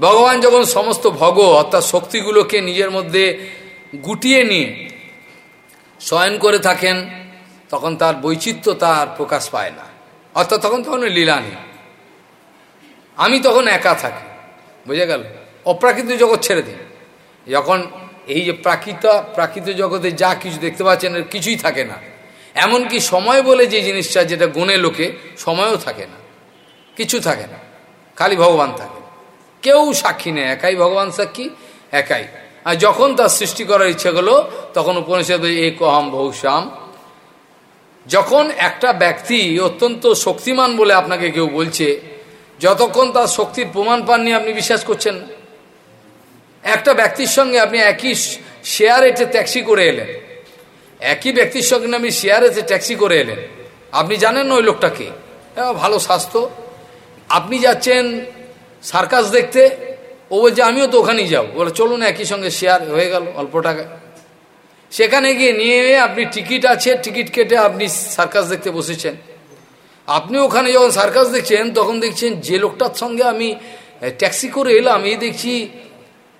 ভগবান যখন সমস্ত ভগ, অর্থাৎ শক্তিগুলোকে নিজের মধ্যে গুটিয়ে নিয়ে শয়ন করে থাকেন, তখন তার বৈচিত্র্য তার প্রকাশ পায় না। অর্থাৎ তখন তখন লীলা নেই। আমি তখন একা থাকি। বুঝে গেল? অপ্রাকৃত জগৎ ছেড়ে দিই। যখন এই যে প্রাকৃত প্রাকৃত জগতে যা কিছু দেখতে পাচ্ছেন কিছুই থাকে না। এমনকি সময় বলে যে জিনিসটা, যেটা গুণে লোকে, সময়ও থাকে না। কিছু থাকে না। খালি ভগবান থাকে। কেউ সাক্ষী নেই। একাই ভগবান সাক্ষী? একাই। আর যখন তার সৃষ্টি করার ইচ্ছা হলো তখন উপনিষদ এই কহম বহুশ্যাম যখন একটা ব্যক্তি অত্যন্ত শক্তিমান বলে আপনাকে কেউ বলছে, যতক্ষণ তার শক্তির প্রমাণ পাননি, আপনি বিশ্বাস করছেন একটা ব্যক্তির সঙ্গে আপনি একই শেয়ার এতে ট্যাক্সি করে এলেন। একই ব্যক্তির সঙ্গে আপনি শেয়ার এতে ট্যাক্সি করে এলেন। আপনি জানেন না ওই লোকটাকে ভালো স্বাস্থ্য। আপনি যাচ্ছেন সার্কাস দেখতে ও বলছে, আমিও তো ওখানেই যাব। বলে, চলুন, একই সঙ্গে শেয়ার হয়ে গেল অল্প টাকায়। সেখানে গিয়ে নিয়ে আপনি টিকিট আছে, টিকিট কেটে আপনি সার্কাস দেখতে বসেছেন। আপনি ওখানে যখন সার্কাস দেখছেন, তখন দেখছেন যে লোকটার সঙ্গে আমি ট্যাক্সি করে এলাম, এই দেখছি,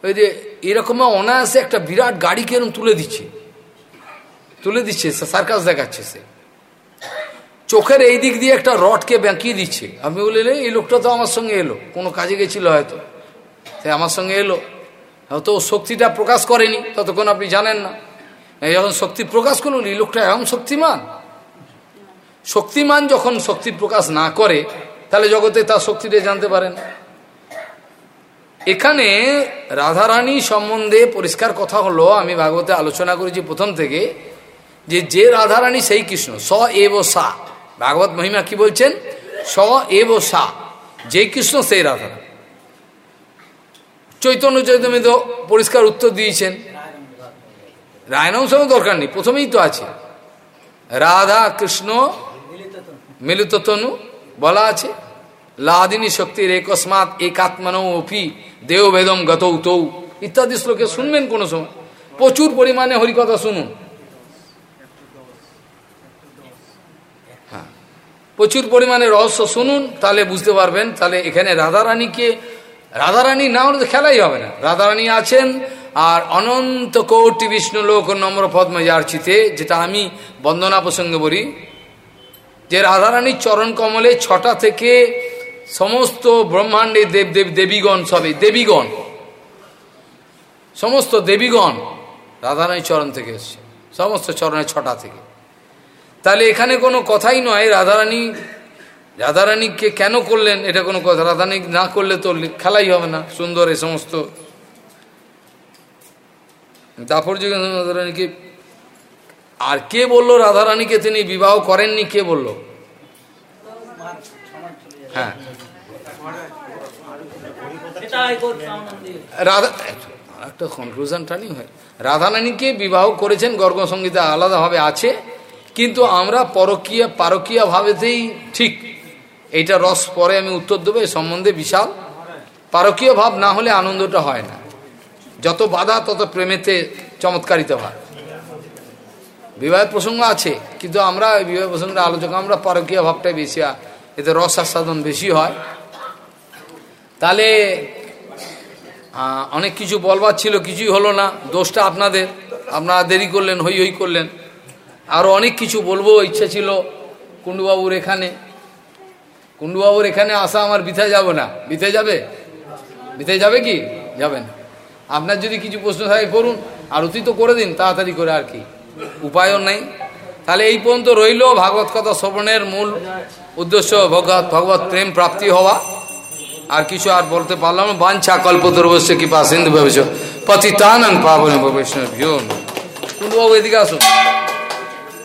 ওই যে এরকম অনায়াসে একটা বিরাট গাড়ি কেরম তুলে দিচ্ছে। তুলে দিচ্ছে সার্কাস দেখাচ্ছে সে। চোখের এই দিক দিয়ে একটা রডকে ব্যাঁকিয়ে দিচ্ছে। আমি বললেন এই লোকটা তো আমার সঙ্গে এলো। কোনো কাজে গেছিল হয়তো। সে আমার সঙ্গে এলো। হয়তো শক্তিটা প্রকাশ করেনি, ততক্ষণ আপনি জানেন না। যখন শক্তি প্রকাশ করল এই লোকটা এমন শক্তিমান। শক্তিমান যখন শক্তি প্রকাশ না করে, তাহলে জগতে তার শক্তিটা জানতে পারেন। এখানে রাধারানী সম্বন্ধে পরিষ্কার কথা হলো, আমি ভাগবতে আলোচনা করেছি প্রথম থেকে, যে যে রাধারানী সেই কৃষ্ণ, স এব সা। ভাগবত মহিমা কি বলছেন? স এব সা। যে কৃষ্ণ সেই রাধারানী। চৈতন্য চৈতন্য তো পরিষ্কার উত্তর দিয়েছেন। রায়নাম সঙ্গে দরকার নেই, প্রথমেই তো আছে। রাধা কৃষ্ণ মিলিত তনু বলা আছে। লাদিনী শক্তির একস্মাৎ একাত্মন অপি দেহ বেদম গত তৌ ইত্যাদি শ্লোকে শুনবেন কোনো সময়। প্রচুর পরিমাণে হরিকথা শুনুন। হ্যাঁ। প্রচুর পরিমাণে রহস্য শুনুন, তাহলে বুঝতে পারবেন, তাহলে এখানে রাধারানীকে রাধারানী না হলে তো খেলাই হবে না। রাধারানী আছেন আর অনন্ত কৌটি বিষ্ণু লোক নম্র পদ্ম যার্চিতে যেটা আমি বন্দনা প্রসঙ্গে বলি, যে রাধারানীর চরণ কমলে ছটা থেকে সমস্ত ব্রহ্মাণ্ডে দেব দেব দেবীগণ সবে দেবীগণ। সমস্ত দেবীগণ রাধারানী চরণ থেকে এসছে। সমস্ত চরণের ছটা থেকে। তাহলে এখানে কোনো কথাই নয়, রাধারানী রাধারানীকে কেন করলেন? এটা কোনো কথা। রাধারানী না করলে তো খেলাই হবে না। সুন্দর এ সমস্ত। তাৎপর্য রাধারানীকে আর কে বলল রাধারানীকে তিনি বিবাহ করেননি? কে বলল? হ্যাঁ। রাধা একটা কনক্লুশন টানি হয়। রাধারানীকে বিবাহ করেছেন গর্গসঙ্গীতা আলাদাভাবে আছে, কিন্তু আমরা পরকীয় পারকীয় ভাবেতেই ঠিক। এইটা রস পরে আমি উত্তর দেবো এই সম্বন্ধে বিশাল পারকীয় ভাব না হলে আনন্দটা হয় না। যত বাধা, তত প্রেমেতে চমৎকারিত হয়। বিবাহের প্রসঙ্গ আছে, কিন্তু আমরা বিবাহ প্রসঙ্গে আলোচনা আমরা পারকীয় ভাবটাই বেশি এতে রস আস্বাদন বেশি হয়। তাহলে অনেক কিছু বলবার ছিল, কিছুই হলো না, দোষটা আপনাদের। আপনারা দেরি করলেন, হই হই করলেন। আরও অনেক কিছু বলব, ইচ্ছা ছিল কুণ্ডুবাবুর এখানে। কুণ্ডুবাবুর এখানে আসা আমার বিথে যাব না। বিথে যাবে? বিথে যাবে কি? যাবেন আপনার যদি কিছু প্রশ্ন থাকে, করুন। আর অতি তো করে দিন, তাড়াতাড়ি করে আর কি। উপায়ও নেই। তাহলে এই পর্যন্ত রইল ভাগবত কথা শ্রবণের মূল উদ্দেশ্য, ভগবত ভগবত প্রেম প্রাপ্তি হওয়া। আর কিছু আর বলতে পারলাম না। বাঞ্ছা কল্পতর্বশ্য কৃপা সিন্ধু ভবিষ্য পতিতানন পাবন বৈষ্ণব ভিও কুণ্ডুবাবু এদিকে আসুন।